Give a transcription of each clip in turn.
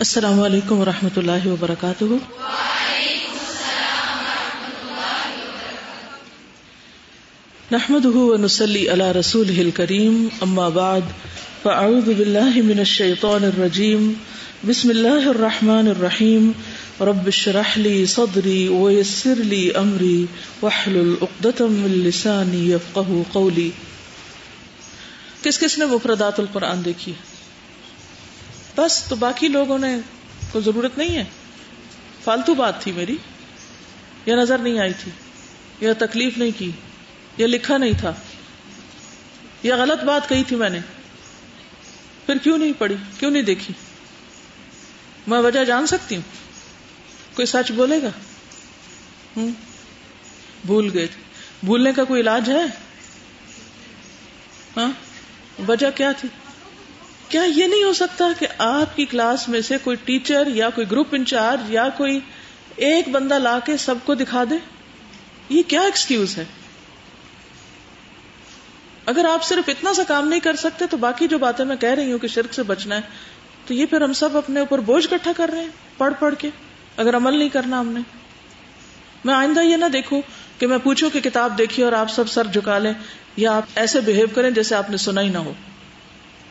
السلام علیکم و رحمۃ اللہ وبرکاتہ۔ نحمد نسلی اللہ رسول ہل کریم اما بعد، فاعوذ باللہ من الشیطان الرجیم، بسم اللہ الرحمن الرحیم، رب اشرح لي صدری ويسر لي امری، واحلل عقدة من لسانی يفقهوا قولی۔ کس کس نے مفردات القرآن دیکھی؟ ہے بس تو باقی لوگوں نے کوئی ضرورت نہیں ہے۔ فالتو بات تھی میری۔ یا نظر نہیں آئی تھی۔ یا تکلیف نہیں کی۔ یا لکھا نہیں تھا۔ یا غلط بات کہی تھی میں نے۔ پھر کیوں نہیں پڑھی؟ کیوں نہیں دیکھی؟ میں وجہ جان سکتی ہوں؟ کوئی سچ بولے گا؟ ہوں۔ بھول گئے۔ بھولنے کا کوئی علاج ہے؟ ہاں۔ وجہ کیا تھی؟ کیا یہ نہیں ہو سکتا کہ آپ کی کلاس میں سے کوئی ٹیچر یا کوئی گروپ انچارج یا کوئی ایک بندہ لا کے سب کو دکھا دے؟ یہ کیا ایکسکیوز ہے؟ اگر آپ صرف اتنا سا کام نہیں کر سکتے تو باقی جو باتیں میں کہہ رہی ہوں کہ شرک سے بچنا ہے، تو یہ پھر ہم سب اپنے اوپر بوجھ کٹھا کر رہے ہیں، پڑھ پڑھ کے، اگر عمل نہیں کرنا ہم نے۔ میں آئندہ یہ نہ دیکھوں کہ میں پوچھوں کہ کتاب دیکھی اور آپ سب سر جھکا لیں، یا آپ ایسے بہیو کریں جیسے آپ نے سنا ہی نہ ہو۔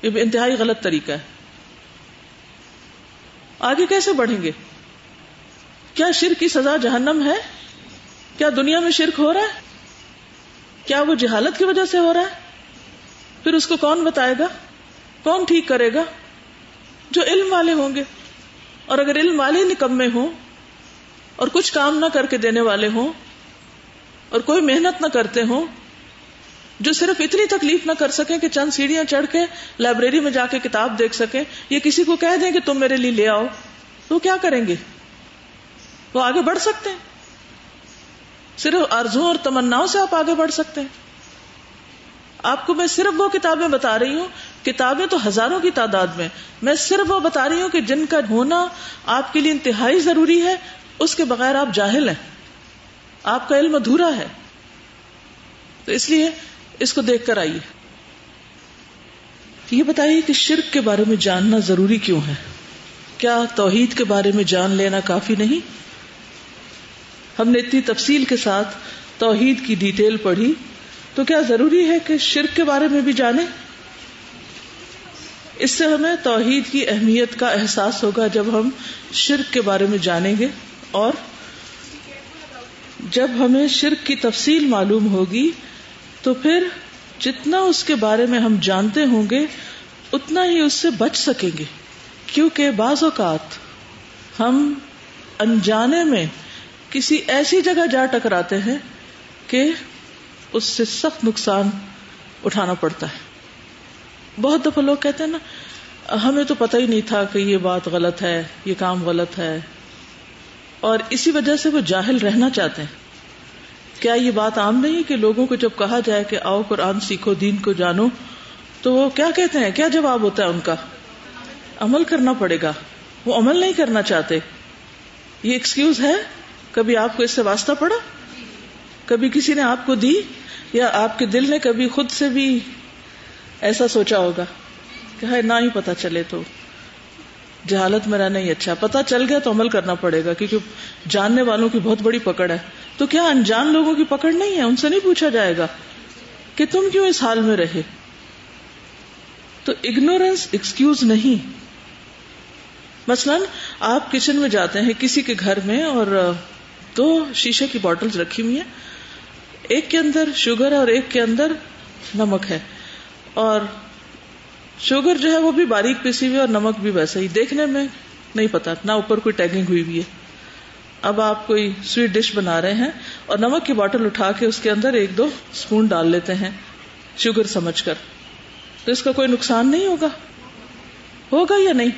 یہ انتہائی غلط طریقہ ہے۔ آگے کیسے بڑھیں گے؟ کیا شرک کی سزا جہنم ہے؟ کیا دنیا میں شرک ہو رہا ہے؟ کیا وہ جہالت کی وجہ سے ہو رہا ہے؟ پھر اس کو کون بتائے گا؟ کون ٹھیک کرے گا؟ جو علم والے ہوں گے۔ اور اگر علم والے نکمے ہوں اور کچھ کام نہ کر کے دینے والے ہوں اور کوئی محنت نہ کرتے ہوں جو صرف اتنی تکلیف نہ کر سکیں کہ چند سیڑھیاں چڑھ کے لائبریری میں جا کے کتاب دیکھ سکیں یا کسی کو کہہ دیں کہ تم میرے لیے لے آؤ، تو وہ کیا کریں گے؟ وہ آگے بڑھ سکتے ہیں۔ صرف ارزوں اور تمنا سے آپ آگے بڑھ سکتے ہیں۔ آپ کو میں صرف وہ کتابیں بتا رہی ہوں، کتابیں تو ہزاروں کی تعداد میں۔ میں صرف وہ بتا رہی ہوں کہ جن کا ہونا آپ کے لیے انتہائی ضروری ہے، اس کے بغیر آپ جاہل ہیں۔ آپ کا علم ادھورا ہے۔ تو اس لیے اس کو دیکھ کر آئیے۔ یہ بتائیے کہ شرک کے بارے میں جاننا ضروری کیوں ہے؟ کیا توحید کے بارے میں جان لینا کافی نہیں؟ ہم نے اتنی تفصیل کے ساتھ توحید کی ڈیٹیل پڑھی، تو کیا ضروری ہے کہ شرک کے بارے میں بھی جانے؟ اس سے ہمیں توحید کی اہمیت کا احساس ہوگا جب ہم شرک کے بارے میں جانیں گے اور جب ہمیں شرک کی تفصیل معلوم ہوگی تو پھر جتنا اس کے بارے میں ہم جانتے ہوں گے، اتنا ہی اس سے بچ سکیں گے۔ کیونکہ بعض اوقات ہم انجانے میں کسی ایسی جگہ جا ٹکراتے ہیں کہ اس سے سخت نقصان اٹھانا پڑتا ہے۔ بہت دفعہ لوگ کہتے ہیں نا، ہمیں تو پتہ ہی نہیں تھا کہ یہ بات غلط ہے، یہ کام غلط ہے۔ اور اسی وجہ سے وہ جاہل رہنا چاہتے ہیں۔ کیا یہ بات عام نہیں کہ لوگوں کو جب کہا جائے کہ آؤ قرآن سیکھو، دین کو جانو، تو وہ کیا کہتے ہیں؟ کیا جواب ہوتا ہے ان کا؟ عمل کرنا پڑے گا۔ وہ عمل نہیں کرنا چاہتے۔ یہ ایکسکیوز ہے؟ کبھی آپ کو اس سے واسطہ پڑا؟ کبھی کسی نے آپ کو دی؟ یا آپ کے دل نے کبھی خود سے بھی ایسا سوچا ہوگا کہ نہ ہی پتا چلے تو۔ جہالت میں رہنا ہی اچھا پتا چل گیا تو عمل کرنا پڑے گا، کیونکہ جاننے والوں کی بہت بڑی پکڑ ہے۔ تو کیا انجان لوگوں کی پکڑ نہیں ہے؟ ان سے نہیں پوچھا جائے گا کہ تم کیوں اس حال میں رہے؟ تو اگنورینس ایکسکیوز نہیں۔ مثلاً آپ کچن میں جاتے ہیں کسی کے گھر میں اور دو شیشے کی بوٹل رکھی ہوئی ہیں۔ ایک کے اندر شوگر ہے اور ایک کے اندر نمک ہے۔ اور شوگر جو ہے وہ بھی باریک پیسی ہوئی اور نمک بھی ویسے ہی۔ دیکھنے میں نہیں پتا، نہ اوپر کوئی ٹیگنگ ہوئی ہوئی ہے۔ اب آپ کوئی سویٹ ڈش بنا رہے ہیں اور نمک کی بوٹل اٹھا کے اس کے اندر ایک دو اسپون ڈال لیتے ہیں شوگر سمجھ کر۔ تو اس کا کوئی نقصان نہیں ہوگا؟ ہوگا یا نہیں؟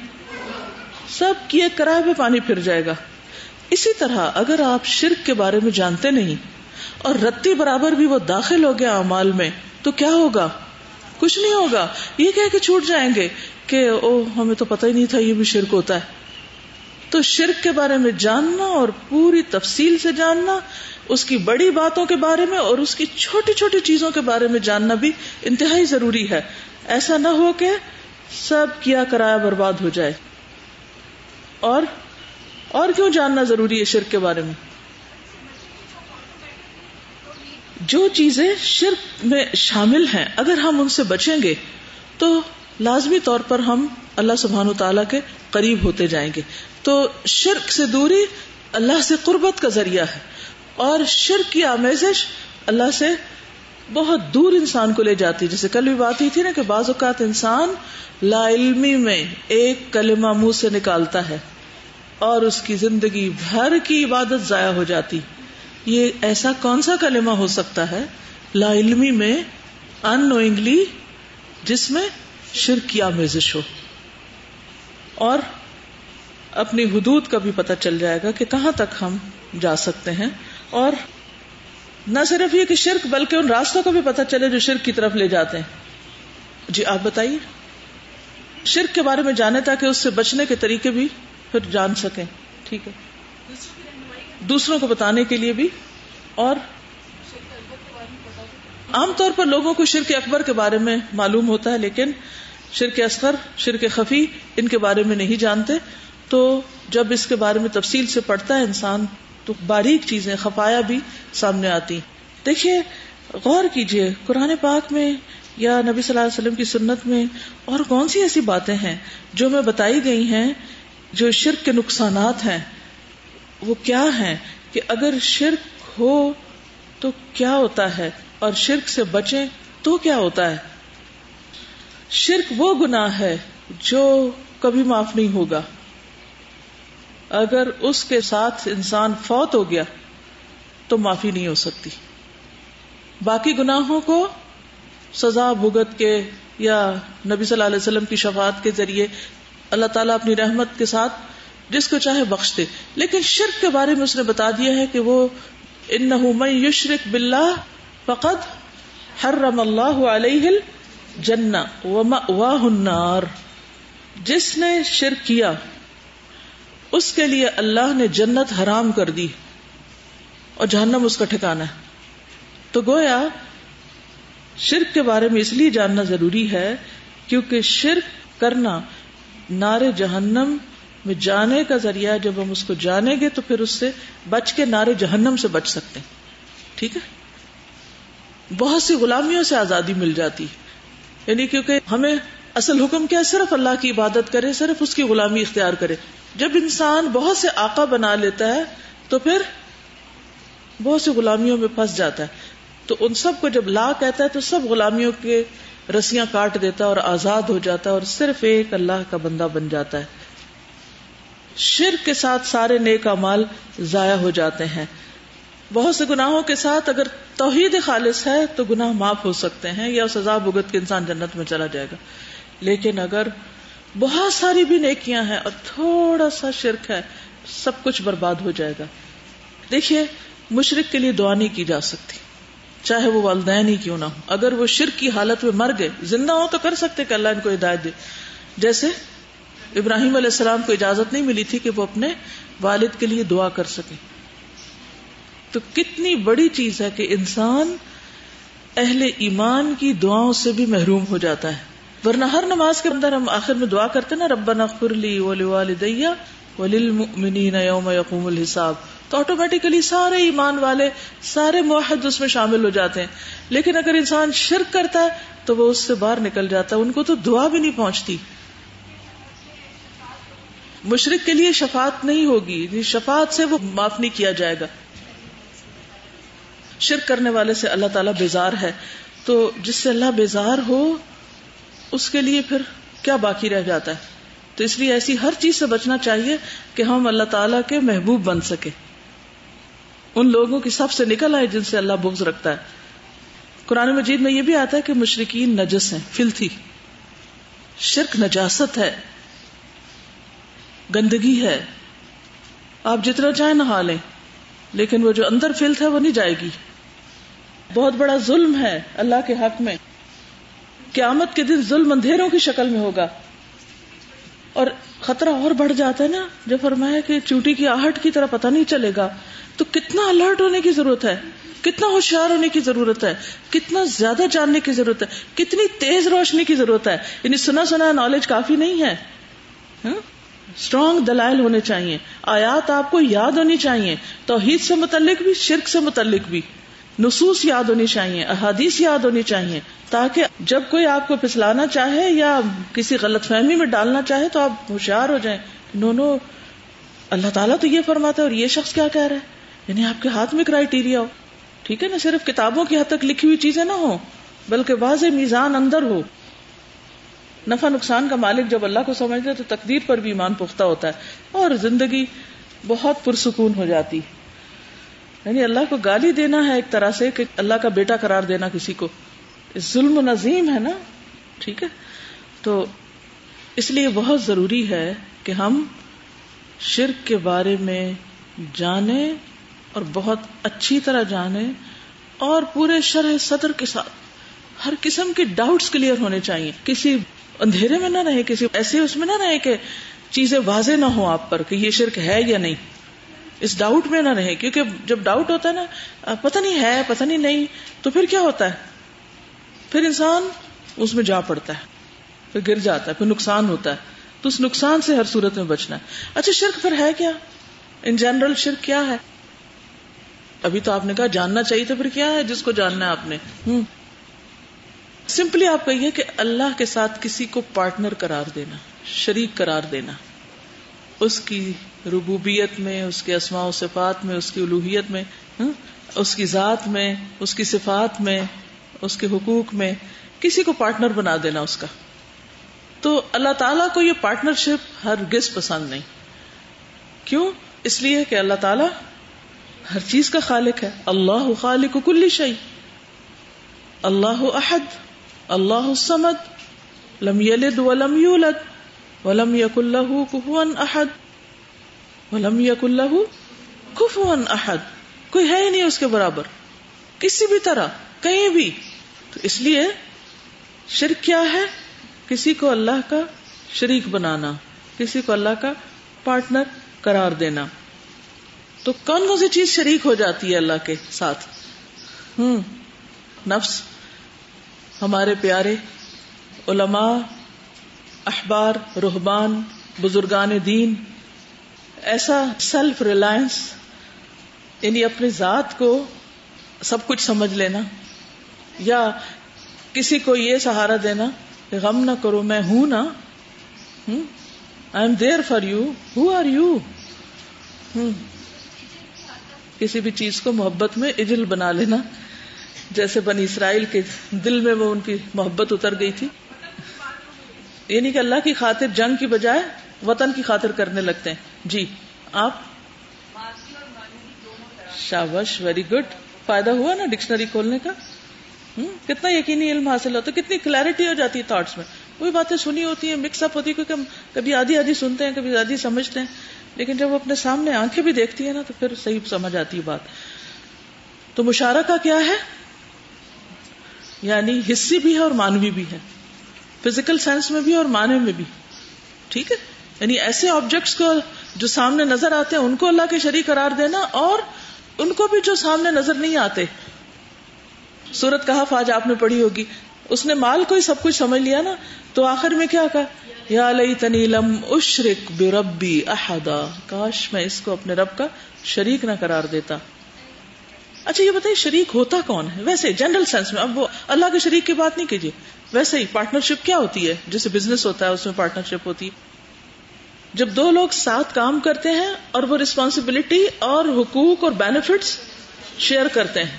سب کی ایک کرائے پہ پانی پھر جائے گا۔ اسی طرح اگر آپ شرک کے بارے میں جانتے نہیں اور رتی برابر بھی وہ داخل ہو گیا امال میں، تو کیا ہوگا؟ کچھ نہیں ہوگا۔ یہ کہہ کے چھوٹ جائیں گے کہ او ہمیں تو پتہ ہی نہیں تھا یہ بھی شرک ہوتا ہے۔ تو شرک کے بارے میں جاننا اور پوری تفصیل سے جاننا، اس کی بڑی باتوں کے بارے میں اور اس کی چھوٹی چھوٹی چیزوں کے بارے میں جاننا بھی انتہائی ضروری ہے۔ ایسا نہ ہو کہ سب کیا کرایا برباد ہو جائے۔ اور اور کیوں جاننا ضروری ہے شرک کے بارے میں؟ جو چیزیں شرک میں شامل ہیں، اگر ہم ان سے بچیں گے، تو لازمی طور پر ہم اللہ سبحان و تعالیٰ کے قریب ہوتے جائیں گے۔ تو شرک سے دوری اللہ سے قربت کا ذریعہ ہے۔ اور شرک کی آمیزش اللہ سے بہت دور انسان کو لے جاتی جیسے کل بھی بات ہی تھی نا کہ بعض اوقات انسان لا علمی میں ایک کلمہ منہ سے نکالتا ہے اور اس کی زندگی بھر کی عبادت ضائع ہو جاتی۔ یہ ایسا کون سا کلمہ ہو سکتا ہے لا علمی میں ان نوئنگلی جس میں شرک کی آمیزش ہو اور اپنی حدود کا بھی پتہ چل جائے گا کہ کہاں تک ہم جا سکتے ہیں اور نہ صرف یہ کہ شرک بلکہ ان راستوں کا بھی پتہ چلے جو شرک کی طرف لے جاتے ہیں۔ جی آپ بتائیے۔ شرک کے بارے میں جانے تاکہ اس سے بچنے کے طریقے بھی پھر جان سکیں۔ ٹھیک ہے۔ دوسروں کو بتانے کے لیے بھی اور عام طور پر لوگوں کو شرک اکبر کے بارے میں معلوم ہوتا ہے، لیکن شرک اصغر، شرک خفی ان کے بارے میں نہیں جانتے۔ تو جب اس کے بارے میں تفصیل سے پڑھتا ہے انسان، تو باریک چیزیں، خفایا بھی سامنے آتی۔ دیکھیے، غور کیجیے، قرآن پاک میں یا نبی صلی اللہ علیہ وسلم کی سنت میں اور کون سی ایسی باتیں ہیں جو میں بتائی گئی ہیں جو شرک کے نقصانات ہیں؟ وہ کیا ہیں کہ اگر شرک ہو تو کیا ہوتا ہے اور شرک سے بچیں تو کیا ہوتا ہے؟ شرک وہ گناہ ہے جو کبھی معاف نہیں ہوگا۔ اگر اس کے ساتھ انسان فوت ہو گیا تو معافی نہیں ہو سکتی۔ باقی گناہوں کو سزا بھگت کے یا نبی صلی اللہ علیہ وسلم کی شفاعت کے ذریعے اللہ تعالیٰ اپنی رحمت کے ساتھ جس کو چاہے بخش دے۔ لیکن شرک کے بارے میں اس نے بتا دیا ہے کہ وہ ان یشرک بلّہ فقط حرم اللہ علیہ جنا النار۔ جس نے شرک کیا، اس کے لیے اللہ نے جنت حرام کر دی اور جہنم اس کا ٹھکانا ہے۔ تو گویا شرک کے بارے میں اس لیے جاننا ضروری ہے کیونکہ شرک کرنا نارے جہنم میں جانے کا ذریعہ جب ہم اس کو جانیں گے تو پھر اس سے بچ کے نارے جہنم سے بچ سکتے ہیں۔ ٹھیک ہے؟ بہت سی غلامیوں سے آزادی مل جاتی یعنی کیونکہ ہمیں اصل حکم کیا صرف اللہ کی عبادت کرے، صرف اس کی غلامی اختیار کرے۔ جب انسان بہت سے آقا بنا لیتا ہے تو پھر بہت سی غلامیوں میں پھنس جاتا ہے۔ تو ان سب کو جب لا کہتا ہے تو سب غلامیوں کے رسیاں کاٹ دیتا ہے اور آزاد ہو جاتا ہے اور صرف ایک اللہ کا بندہ بن جاتا ہے۔ شرک کے ساتھ سارے نیک مال ضائع ہو جاتے ہیں۔ بہت سے گناہوں کے ساتھ اگر توحید خالص ہے تو گناہ معاف ہو سکتے ہیں یا سزا بھگت کے انسان جنت میں چلا جائے گا۔ لیکن اگر بہت ساری بھی نیکیاں ہیں اور تھوڑا سا شرک ہے، سب کچھ برباد ہو جائے گا۔ دیکھیے مشرق کے لیے دعا نہیں کی جا سکتی۔ چاہے وہ والدین ہی کیوں نہ ہو اگر وہ شرک کی حالت میں مر گئے، زندہ ہو تو کر سکتے کہ اللہ ان کو ہدایت دے۔ جیسے ابراہیم علیہ السلام کو اجازت نہیں ملی تھی کہ وہ اپنے والد کے لیے دعا کر سکے۔ تو کتنی بڑی چیز ہے کہ انسان اہل ایمان کی دعاؤں سے بھی محروم ہو جاتا ہے۔ ورنہ ہر نماز کے اندر ہم آخر میں دعا کرتے نا، ربنا خرلی ولی والدیا وللمؤمنین یوم یقوم الحساب۔ تو آٹومیٹیکلی سارے ایمان والے، سارے معاہد اس میں شامل ہو جاتے ہیں۔ لیکن اگر انسان شرک کرتا ہے تو وہ اس سے باہر نکل جاتا ہے۔ ان کو تو دعا بھی نہیں پہنچتی۔ مشرق کے لیے شفات نہیں ہوگی یعنی شفات سے وہ معاف نہیں کیا جائے گا۔ شرک کرنے والے سے اللہ تعالیٰ بیزار ہے۔ تو جس سے اللہ بیزار ہو، اس کے لیے پھر کیا باقی رہ جاتا ہے؟ تو اس لیے ایسی ہر چیز سے بچنا چاہیے کہ ہم اللہ تعالیٰ کے محبوب بن سکے ان لوگوں کی سب سے نکل آئے جن سے اللہ بغض رکھتا ہے۔ قرآن مجید میں یہ بھی آتا ہے کہ مشرقین نجس ہیں، فلتھی۔ شرک نجاست ہے۔ گندگی ہے۔ آپ جتنا چاہیں نہا لیں، لیکن وہ جو اندر فلت ہے وہ نہیں جائے گی۔ بہت بڑا ظلم ہے اللہ کے حق میں۔ قیامت کے دن ظلم اندھیروں کی شکل میں ہوگا۔ اور خطرہ اور بڑھ جاتا ہے نا، جو فرمایا کہ چوٹی کی آہٹ کی طرح پتہ نہیں چلے گا۔ تو کتنا الرٹ ہونے کی ضرورت ہے، کتنا ہوشیار ہونے کی ضرورت ہے، کتنا زیادہ جاننے کی ضرورت ہے، کتنی تیز روشنی کی ضرورت ہے۔ یعنی سنا سنا نالج کافی نہیں ہے۔ ہاں؟ اسٹرانگ دلائل ہونے چاہیے۔ آیات آپ کو یاد ہونی چاہیے۔ توحید سے متعلق بھی، شرک سے متعلق بھی۔ نصوص یاد ہونی چاہیے، احادیث یاد ہونی چاہیے۔ تاکہ جب کوئی آپ کو پھسلانا چاہے یا کسی غلط فہمی میں ڈالنا چاہے تو آپ ہوشیار ہو جائیں۔ نو نو، اللہ تعالیٰ تو یہ فرماتا ہے اور یہ شخص کیا کہہ رہا ہے؟ یعنی آپ کے ہاتھ میں کرائیٹیریا ہو۔ ٹھیک ہے نا؟ صرف کتابوں کی حد تک لکھی ہوئی چیزیں نہ ہو بلکہ واضح میزان اندر ہو۔ نفع نقصان کا مالک جب اللہ کو سمجھتے تو تقدیر پر بھی ایمان پختہ ہوتا ہے اور زندگی بہت پرسکون ہو جاتی یعنی اللہ کو گالی دینا ہے ایک طرح سے کہ اللہ کا بیٹا قرار دینا کسی کو۔ ظلم و نظیم ہے نا؟ ٹھیک ہے؟ تو اس لیے بہت ضروری ہے کہ ہم شرک کے بارے میں جانیں اور بہت اچھی طرح جانیں اور پورے شرح صدر کے ساتھ ہر قسم کے ڈاؤٹس کلیئر ہونے چاہیے۔ کسی اندھیرے میں نہ رہے کسی ایسے اس میں نہ رہے کہ چیزیں واضح نہ ہو آپ پر کہ یہ شرک ہے یا نہیں۔ اس ڈاؤٹ میں نہ رہے، کیونکہ جب ڈاؤٹ ہوتا ہے نا پتہ نہیں ہے، پتہ نہیں نہیں، تو پھر کیا ہوتا ہے؟ پھر انسان اس میں جا پڑتا ہے، پھر گر جاتا ہے، پھر نقصان ہوتا ہے۔ تو اس نقصان سے ہر صورت میں بچنا ہے۔ اچھا شرک پھر ہے کیا؟ ان جنرل شرک کیا ہے؟ ابھی تو آپ نے کہا جاننا چاہیے تو پھر کیا ہے؟ جس کو جاننا ہے آپ نے۔ ہوں۔ سمپلی آپ کہیے کہ اللہ کے ساتھ کسی کو پارٹنر قرار دینا، شریک قرار دینا۔ اس کی ربوبیت میں، اس کے اسماء و صفات میں، اس کی الوحیت میں ہاں، اس کی ذات میں، اس کی صفات میں، اس کے حقوق میں کسی کو پارٹنر بنا دینا اس کا۔ تو اللہ تعالیٰ کو یہ پارٹنرشپ ہر گز پسند نہیں۔ کیوں؟ اس لیے کہ اللہ تعالیٰ ہر چیز کا خالق ہے۔ اللہ خالق کل شعی اللہ احد۔ اللہ السمد لم یلد ولم یولد ولم یک اللہ کفون احد ولم یک اللہ کفون احد کوئی ہے ہی نہیں اس کے برابر کسی بھی طرح کہیں بھی تو اس لیے شرک کیا ہے کسی کو اللہ کا شریک بنانا کسی کو اللہ کا پارٹنر قرار دینا تو کون کون سی چیز شریک ہو جاتی ہے اللہ کے ساتھ؟ ہوں، نفس ہمارے پیارے علماء اخبار رحبان بزرگان دین، ایسا سیلف ریلائنس یعنی اپنی ذات کو سب کچھ سمجھ لینا یا کسی کو یہ سہارا دینا کہ غم نہ کرو، میں ہوں نا I am there for you who are you کسی بھی چیز کو محبت میں اجل بنا لینا۔ جیسے بنی اسرائیل کے دل میں وہ ان کی محبت اتر گئی تھی۔ یعنی کہ اللہ کی خاطر جنگ کی بجائے وطن کی خاطر کرنے لگتے ہیں۔ جی آپ؟ شابش ویری گڈ فائدہ ہوا نا ڈکشنری کھولنے کا؟ کتنا یقینی علم حاصل ہوتا ہے۔ کتنی کلیرٹی ہو جاتی ہے تھاٹس میں۔ وہی باتیں سنی ہوتی ہیں مکس اپ ہوتی ہے کیونکہ ہم کبھی آدھی آدھی سنتے ہیں، کبھی آدھی سمجھتے ہیں۔ لیکن جب وہ اپنے سامنے آنکھیں بھی دیکھتی ہے نا، تو پھر صحیح سمجھ آتی ہے بات۔ تو مشارہ کیا ہے؟ یعنی حصی بھی ہے اور مانوی بھی ہے فزیکل سائنس میں بھی اور معنی میں بھی۔ ٹھیک ہے؟ یعنی ایسے آبجیکٹس کو جو سامنے نظر آتے ہیں، ان کو اللہ کے شریک قرار دینا اور ان کو بھی جو سامنے نظر نہیں آتے۔ سورت کہا آج آپ نے پڑھی ہوگی۔ اس نے مال کو ہی سب کچھ سمجھ لیا نا۔ تو آخر میں کیا کہا؟ یا لئی تنیلم اشرک بے ربی احدا۔ کاش میں اس کو اپنے رب کا شریک نہ قرار دیتا۔ اچھا یہ بتائیے، شریک ہوتا کون ہے؟ ویسے جنرل سینس میں، اب وہ اللہ کے شریک کی بات نہیں کیجیے۔ ویسے ہی پارٹنرشپ کیا ہوتی ہے؟ جیسے بزنس ہوتا ہے، اس میں پارٹنرشپ ہوتی ہے۔ جب دو لوگ ساتھ کام کرتے ہیں اور وہ ریسپانسبلٹی اور حقوق اور بینیفٹس شیئر کرتے ہیں۔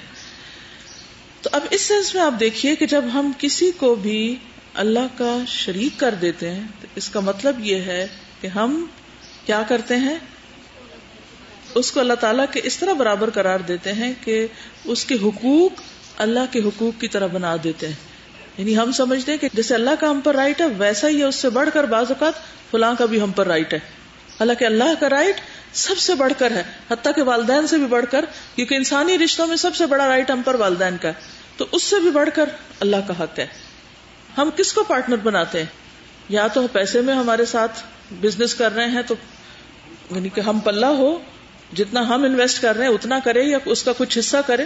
تو اب اس سینس میں آپ دیکھیے کہ جب ہم کسی کو بھی اللہ کا شریک کر دیتے ہیں، تو اس کا مطلب یہ ہے کہ ہم کیا کرتے ہیں؟ اس کو اللہ تعالیٰ کے اس طرح برابر قرار دیتے ہیں کہ اس کے حقوق اللہ کے حقوق کی طرح بنا دیتے ہیں۔ یعنی ہم سمجھتے ہیں کہ جیسے اللہ کا ہم پر رائٹ ہے، ویسا ہی اس سے بڑھ کر بعض اوقات فلاں کا بھی ہم پر رائٹ ہے۔ حالانکہ اللہ کا رائٹ سب سے بڑھ کر ہے، حتیٰ کہ والدین سے بھی بڑھ کر، کیونکہ انسانی رشتوں میں سب سے بڑا رائٹ ہم پر والدین کا ہے۔ تو اس سے بھی بڑھ کر اللہ کا حق ہے۔ ہم کس کو پارٹنر بناتے ہیں؟ یا تو پیسے میں ہمارے ساتھ بزنس کر رہے ہیں تو یعنی کہ ہم پلہ ہو جتنا ہم انویسٹ کر رہے ہیں، اتنا کرے یا اس کا کچھ حصہ کرے۔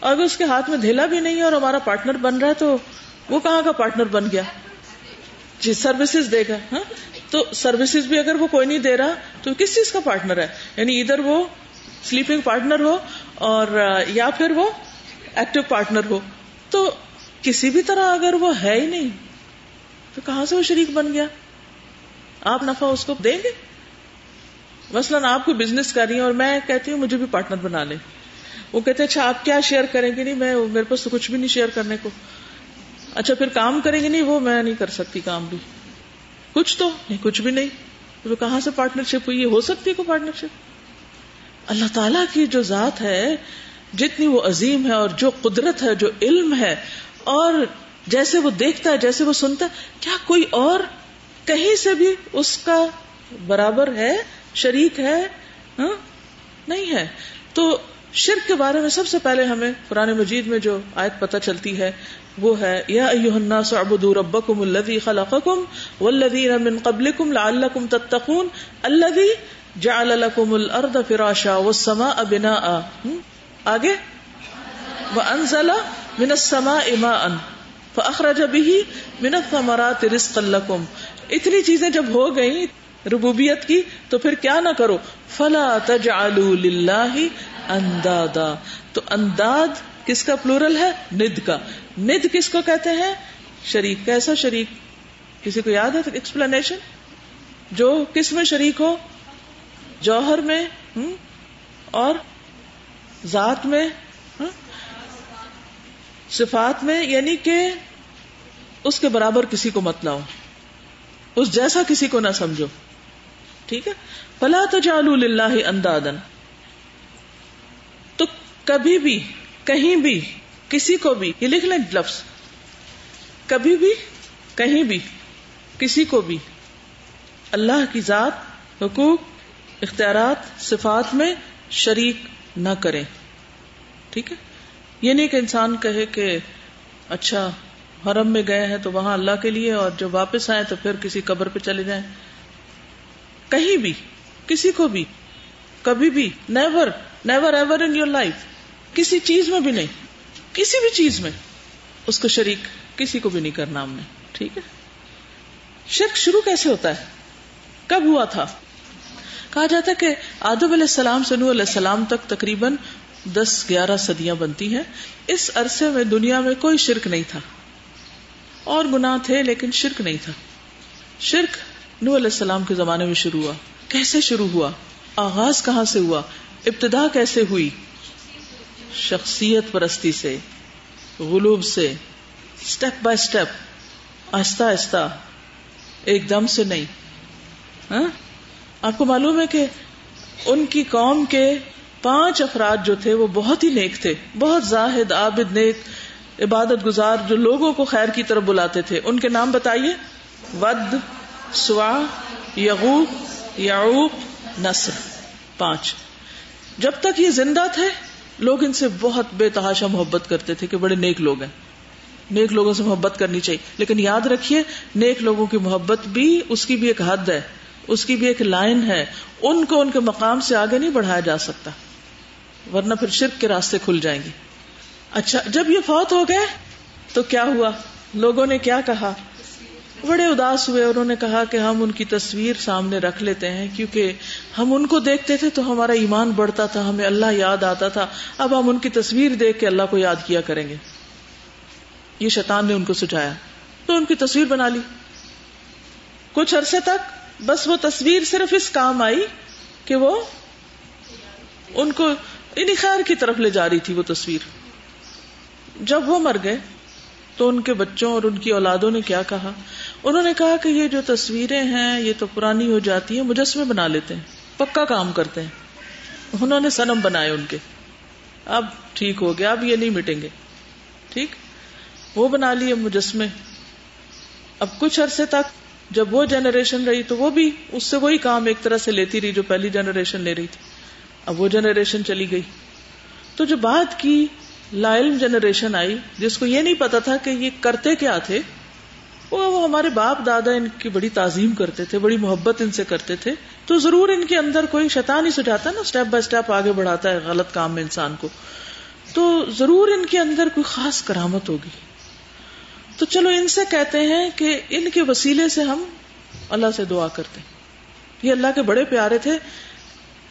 اور اگر اس کے ہاتھ میں دھیلا بھی نہیں ہے اور ہمارا پارٹنر بن رہا ہے تو وہ کہاں کا پارٹنر بن گیا؟ جی سروسز دے گا ہاں؟ تو سروسز بھی اگر وہ کوئی نہیں دے رہا، تو کس چیز کا پارٹنر ہے؟ یعنی ادھر وہ سلیپنگ پارٹنر ہو اور یا پھر وہ ایکٹیو پارٹنر ہو۔ تو کسی بھی طرح اگر وہ ہے ہی نہیں، تو کہاں سے وہ شریک بن گیا؟ آپ نفع اس کو دیں گے؟ مثلاً آپ کو بزنس کر رہی ہیں اور میں کہتی ہوں مجھے بھی پارٹنر بنا لیں۔ وہ کہتے ہیں اچھا آپ کیا شیئر کریں گے؟ نہیں، میں، میرے پاس تو کچھ بھی نہیں شیئر کرنے کو۔ اچھا پھر کام کریں گے؟ نہیں، وہ میں نہیں کر سکتی کام بھی۔ کچھ تو؟ نہیں، کچھ بھی نہیں۔ تو کہاں سے پارٹنرشپ ہوئی؟ ہو سکتی ہے کوئی پارٹنرشپ اللہ تعالیٰ کی جو ذات ہے، جتنی وہ عظیم ہے اور جو قدرت ہے، جو علم ہے، اور جیسے وہ دیکھتا ہے، جیسے وہ سنتا ہے، کیا کوئی اور کہیں سے بھی اس کا برابر ہے؟ شریک ہے ہاں؟ نہیں ہے۔ تو شرک کے بارے میں سب سے پہلے ہمیں قرآن مجید میں جو آیت پتہ چلتی ہے، وہ ہے، یا ایوہ الناس عبدو ربکم الذی خلقکم والذین من قبلکم لعلکم تتقون، الذی جعل لکم الارض فراشا والسماء بناء۔ آگے؟ وانزل من السماء ماء، فاخرج به من الثمرات رزقا لکم۔ اتنی چیزیں جب ہو گئیں ربوبیت کی تو پھر کیا نہ کرو۔ فلا تجعلوا للہ اندادا تو انداد کس کا پلورل ہے؟ ند کا۔ ند کس کو کہتے ہیں؟ شریک۔ کیسا شریک؟ کسی کو یاد ہے ایکسپلینیشن جو کس میں شریک ہو؟ جوہر میں اور ذات میں صفات میں یعنی کہ اس کے برابر کسی کو مت لاؤ۔ اس جیسا کسی کو نہ سمجھو۔ ٹھیک ہے؟ فلا تجعلوا للہ اندادن تو کبھی بھی، کہیں بھی، کسی کو بھی، یہ لکھ لیں لفظ۔ کبھی بھی، کہیں بھی، کسی کو بھی۔ اللہ کی ذات، حقوق، اختیارات، صفات میں شریک نہ کریں۔ ٹھیک ہے؟ یہ نہیں کہ انسان کہے کہ اچھا حرم میں گئے ہیں تو وہاں اللہ کے لیے اور جب واپس آئے تو پھر کسی قبر پہ چلے جائیں۔ کہیں بھی، کسی کو بھی، کبھی بھی never never ever in your life کسی چیز میں بھی نہیں، کسی بھی چیز میں، اس کو شریک کسی کو بھی نہیں کرنا ہم نے، ٹھیک ہے؟ شرک شروع کیسے ہوتا ہے؟ کب ہوا تھا؟ کہا جاتا ہے کہ آدم علیہ السلام سے نو علیہ السلام تک تقریباً دس، گیارہ صدیاں بنتی ہیں۔ اس عرصے میں دنیا میں کوئی شرک نہیں تھا۔ اور گناہ تھے لیکن شرک نہیں تھا۔ شرک نو علیہ السلام کے زمانے میں شروع ہوا۔ کیسے شروع ہوا؟ آغاز کہاں سے ہوا؟ ابتدا کیسے ہوئی؟ شخصیت پرستی سے، غلوب سے اسٹیپ بائی اسٹیپ آہستہ آہستہ، ایک دم سے نہیں۔ ہاں؟ آپ کو معلوم ہے کہ ان کی قوم کے پانچ افراد جو تھے وہ بہت ہی نیک تھے، بہت زاہد، عابد، نیک، عبادت گزار، جو لوگوں کو خیر کی طرف بلاتے تھے۔ ان کے نام بتائیے۔ ود سوا یغو یعوق، نصر۔ پانچ۔ جب تک یہ زندہ تھے، لوگ ان سے بہت بے تحاشا محبت کرتے تھے کہ بڑے نیک لوگ ہیں۔ نیک لوگوں سے محبت کرنی چاہیے۔ لیکن یاد رکھیے، نیک لوگوں کی محبت بھی اس کی بھی ایک حد ہے، اس کی بھی ایک لائن ہے۔ ان کو ان کے مقام سے آگے نہیں بڑھایا جا سکتا، ورنہ پھر شرک کے راستے کھل جائیں گے۔ اچھا جب یہ فوت ہو گئے، تو کیا ہوا؟ لوگوں نے کیا کہا؟ بڑے اداس ہوئے، انہوں نے کہا کہ ہم ان کی تصویر سامنے رکھ لیتے ہیں، کیونکہ ہم ان کو دیکھتے تھے تو ہمارا ایمان بڑھتا تھا، ہمیں اللہ یاد آتا تھا۔ اب ہم ان کی تصویر دیکھ کے اللہ کو یاد کیا کریں گے۔ یہ شیطان نے ان کو سجایا۔ تو ان کی تصویر بنا لی۔ کچھ عرصے تک بس وہ تصویر صرف اس کام آئی کہ وہ ان کو انہیں خیر کی طرف لے جا رہی تھی وہ تصویر۔ جب وہ مر گئے تو ان کے بچوں اور ان کی اولادوں نے کیا کہا؟ انہوں نے کہا کہ یہ جو تصویریں ہیں، یہ تو پرانی ہو جاتی ہیں، مجسمے بنا لیتے ہیں، پکا کام کرتے ہیں۔ انہوں نے سنم بنائے ان کے۔ اب ٹھیک ہو گیا، اب یہ نہیں مٹیں گے۔ ٹھیک؟ وہ بنا لیے مجسمے۔ اب کچھ عرصے تک جب وہ جنریشن رہی تو وہ بھی اس سے وہی کام ایک طرح سے لیتی رہی جو پہلی جنریشن لے رہی تھی۔ اب وہ جنریشن چلی گئی۔ تو جو بات کی لائل جنریشن آئی، جس کو یہ نہیں پتا تھا کہ یہ کرتے کیا تھے وہ ہمارے باپ دادا ان کی بڑی تعظیم کرتے تھے، بڑی محبت ان سے کرتے تھے۔ تو ضرور ان کے اندر کوئی شیطان ہی سجاتا نا اسٹیپ بائی اسٹیپ آگے بڑھاتا ہے غلط کام میں انسان کو۔ تو ضرور ان کے اندر کوئی خاص کرامت ہوگی۔ تو چلو ان سے کہتے ہیں کہ ان کے وسیلے سے ہم اللہ سے دعا کرتے یہ اللہ کے بڑے پیارے تھے۔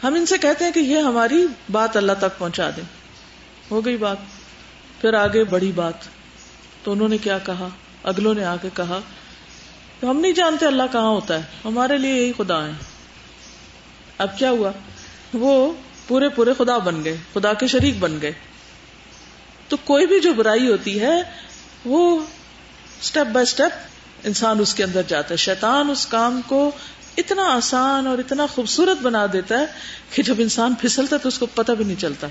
ہم ان سے کہتے ہیں کہ یہ ہماری بات اللہ تک پہنچا دیں۔ ہو گئی بات۔ پھر آگے بڑی بات۔ تو انہوں نے کیا کہا؟ اگلوں نے آ کے کہا کہ ہم نہیں جانتے اللہ کہاں ہوتا ہے، ہمارے لیے یہی خدا ہے اب کیا ہوا؟ وہ پورے پورے خدا بن گئے، خدا کے شریک بن گئے۔ تو کوئی بھی جو برائی ہوتی ہے، وہ اسٹیپ بائی اسٹیپ انسان اس کے اندر جاتا ہے۔ شیطان اس کام کو اتنا آسان اور اتنا خوبصورت بنا دیتا ہے کہ جب انسان پھسلتا ہے تو اس کو پتہ بھی نہیں چلتا۔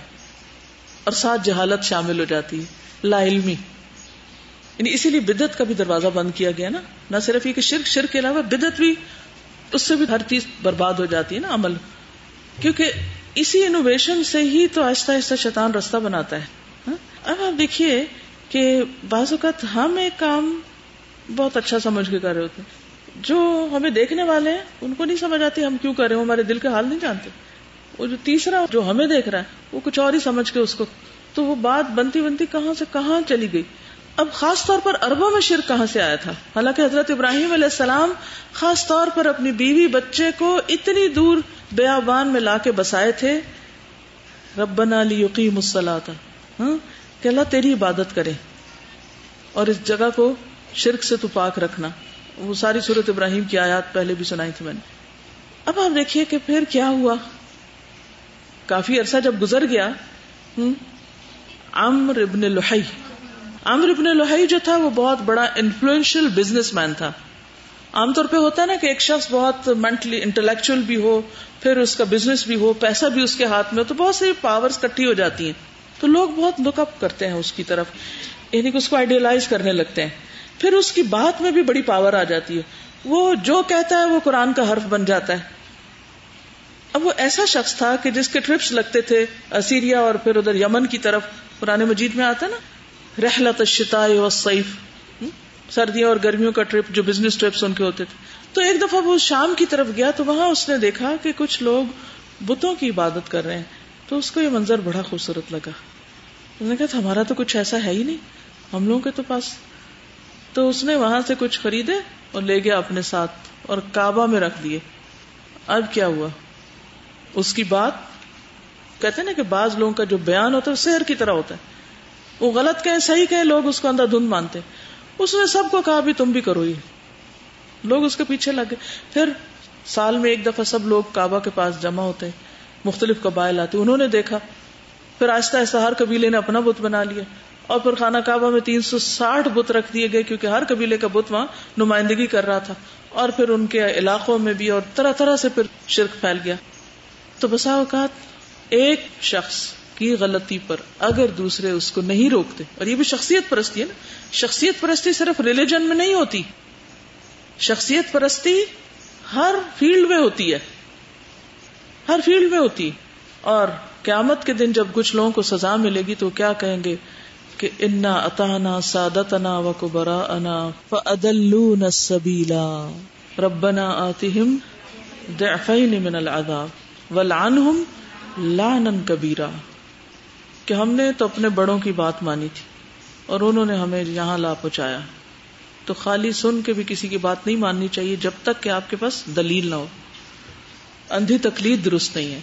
اور ساتھ جہالت شامل ہو جاتی ہے، لا علمی۔ یعنی اسی لیے بدت کا بھی دروازہ بند کیا گیا نا۔ نہ صرف یہ کہ شرک شرک کے علاوہ بدت بھی اس سے بھی ہر چیز برباد ہو جاتی ہے نا عمل۔ کیونکہ اسی انوویشن سے ہی تو آہستہ آہستہ شیطان رستہ بناتا ہے۔ ہاں؟ اب آپ دیکھیے کہ بعض اوقات ہم ایک کام بہت اچھا سمجھ کے کر رہے ہوتے جو ہمیں دیکھنے والے ہیں، ان کو نہیں سمجھ آتی ہم کیوں کر رہے ہیں، ہمارے دل کے حال نہیں جانتے۔ وہ جو تیسرا جو ہمیں دیکھ رہا ہے، وہ کچھ اور ہی سمجھ کے اس کو تو وہ بات بنتی بنتی کہاں سے کہاں چلی گئی؟ اب خاص طور پر اربوں میں شرک کہاں سے آیا تھا؟ حالانکہ حضرت ابراہیم علیہ السلام خاص طور پر اپنی بیوی بچے کو اتنی دور بیابان میں لا کے بسائے تھے، ربنا لیقیم الصلاۃ۔ ہاں؟ کہ اللہ تیری عبادت کرے اور اس جگہ کو شرک سے تو پاک رکھنا۔ وہ ساری صورت ابراہیم کی آیات پہلے بھی سنائی تھی میں نے۔ اب آپ دیکھیے کہ پھر کیا ہوا۔ کافی عرصہ جب گزر گیا عمر ابن لوہی عمر ابن لوہی جو تھا وہ بہت بڑا انفلوئنشل بزنس مین تھا۔ عام طور پہ ہوتا ہے نا کہ ایک شخص بہت مینٹلی انٹلیکچل بھی ہو، پھر اس کا بزنس بھی ہو، پیسہ بھی اس کے ہاتھ میں ہو، تو بہت سی پاور کٹھی ہو جاتی ہیں۔ تو لوگ بہت لک اپ کرتے ہیں اس کی طرف یعنی کہ اس کو آئیڈیلائز کرنے لگتے ہیں۔ پھر اس کی بات میں بھی بڑی پاور آ جاتی ہے۔ وہ جو کہتا ہے وہ قرآن کا حرف بن جاتا ہے۔ اب وہ ایسا شخص تھا کہ جس کے ٹرپس لگتے تھے اسیریا اور پھر ادھر یمن کی طرف، قرآن مجید میں آتا نا۔ رحلت الشتاء والصيف. سردیوں اور گرمیوں کا ٹرپ جو بزنس ٹرپس ان کے ہوتے تھے. تو ایک دفعہ وہ شام کی طرف گیا تو وہاں اس نے دیکھا کہ کچھ لوگ بتوں کی عبادت کر رہے ہیں. تو اس کو یہ منظر بڑا خوبصورت لگا. اس نے کہا ہمارا تو کچھ ایسا ہے ہی نہیں. ہم لوگوں کے تو پاس. تو اس نے وہاں سے کچھ خریدے اور لے گیا اپنے ساتھ اور کعبہ میں رکھ دیے. اب کیا ہوا؟ اس کی بات، کہتے نا کہ بعض لوگوں کا جو بیان ہوتا ہے وہ شہر کی طرح ہوتا ہے. وہ غلط کہیں، صحیح کہیں، لوگ اس کو اندر دھند مانتے۔ اس نے سب کو کہا بھی تم بھی کرو یہ۔ لوگ اس کے پیچھے لگ گئے۔ پھر سال میں ایک دفعہ سب لوگ کعبہ کے پاس جمع ہوتے، مختلف قبائل آتے۔ انہوں نے دیکھا۔ پھر آہستہ آہستہ ہر قبیلے نے اپنا بت بنا لیا۔ اور پھر خانہ کعبہ میں تین سو ساٹھ بت رکھ دیے گئے، کیونکہ ہر قبیلے کا بت وہاں نمائندگی کر رہا تھا۔ اور پھر ان کے علاقوں میں بھی اور طرح طرح سے پھر شرک پھیل گیا۔ تو بسا اوقات ایک شخص کی غلطی پر اگر دوسرے اس کو نہیں روکتے، اور یہ بھی شخصیت پرستی ہے نا، شخصیت پرستی صرف ریلیجن میں نہیں ہوتی، شخصیت پرستی ہر فیلڈ میں ہوتی ہے، ہر فیلڈ میں ہوتی اور قیامت کے دن جب کچھ لوگوں کو سزا ملے گی تو کیا کہیں گے؟ کہ انا اتانا سادتنا و کبرا انا فادلون السبیلا ربنا آتهم ضعفین من العذاب ولعنهم لانا کبیرا کہ ہم نے تو اپنے بڑوں کی بات مانی تھی اور انہوں نے ہمیں یہاں لا پہنچایا۔ تو خالی سن کے بھی کسی کی بات نہیں ماننی چاہیے جب تک کہ آپ کے پاس دلیل نہ ہو۔ اندھی تکلید درست نہیں ہے۔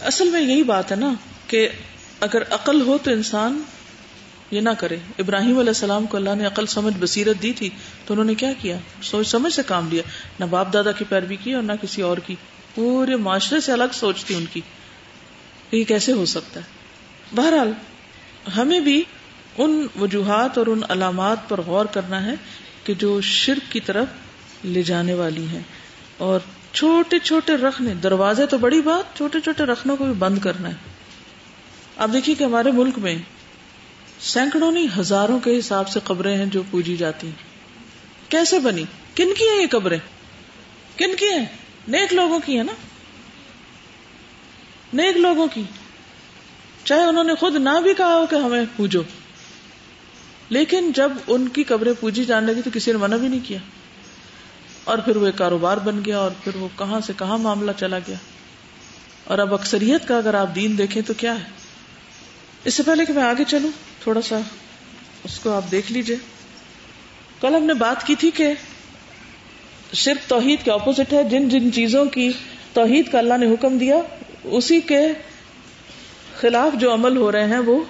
اصل میں یہی بات ہے نا کہ اگر عقل ہو تو انسان یہ نہ کرے۔ ابراہیم علیہ السلام کو اللہ نے عقل سمجھ بصیرت دی تھی تو انہوں نے کیا کیا؟ سوچ سمجھ سے کام لیا۔ نہ باپ دادا کی پیروی کی اور نہ کسی اور کی۔ پورے معاشرے سے الگ سوچ تھی ان کی۔ یہ کیسے ہو سکتا ہے؟ بہرحال، ہمیں بھی ان وجوہات اور ان علامات پر غور کرنا ہے کہ جو شرک کی طرف لے جانے والی ہیں۔ اور چھوٹے چھوٹے رکھنے، دروازے تو بڑی بات، چھوٹے چھوٹے رکھنوں کو بھی بند کرنا ہے۔ اب دیکھیے کہ ہمارے ملک میں سینکڑوں نہیں، ہزاروں کے حساب سے قبریں ہیں جو پوجی جاتی ہیں۔ کیسے بنی؟ کن کی ہیں یہ قبریں؟ کن کی ہیں؟ نیک لوگوں کی ہے نا؟ نیک لوگوں کی۔ چاہے انہوں نے خود نہ بھی کہا ہو کہ ہمیں پوجو۔ لیکن جب ان کی قبریں پوجی جان لگی تو کسی نے منع بھی نہیں کیا۔ اور پھر وہ ایک کاروبار بن گیا اور پھر وہ کہاں سے کہاں معاملہ چلا گیا۔ اور اب اکثریت کا اگر آپ دین دیکھیں تو کیا ہے؟ اس سے پہلے کہ میں آگے چلوں، تھوڑا سا اس کو آپ دیکھ لیجیے۔ کل ہم نے بات کی تھی کہ شرک توحید کے اپوزٹ ہے۔ جن جن چیزوں کی توحید کا اللہ نے حکم دیا، اسی کے خلاف جو عمل ہو رہے ہیں وہ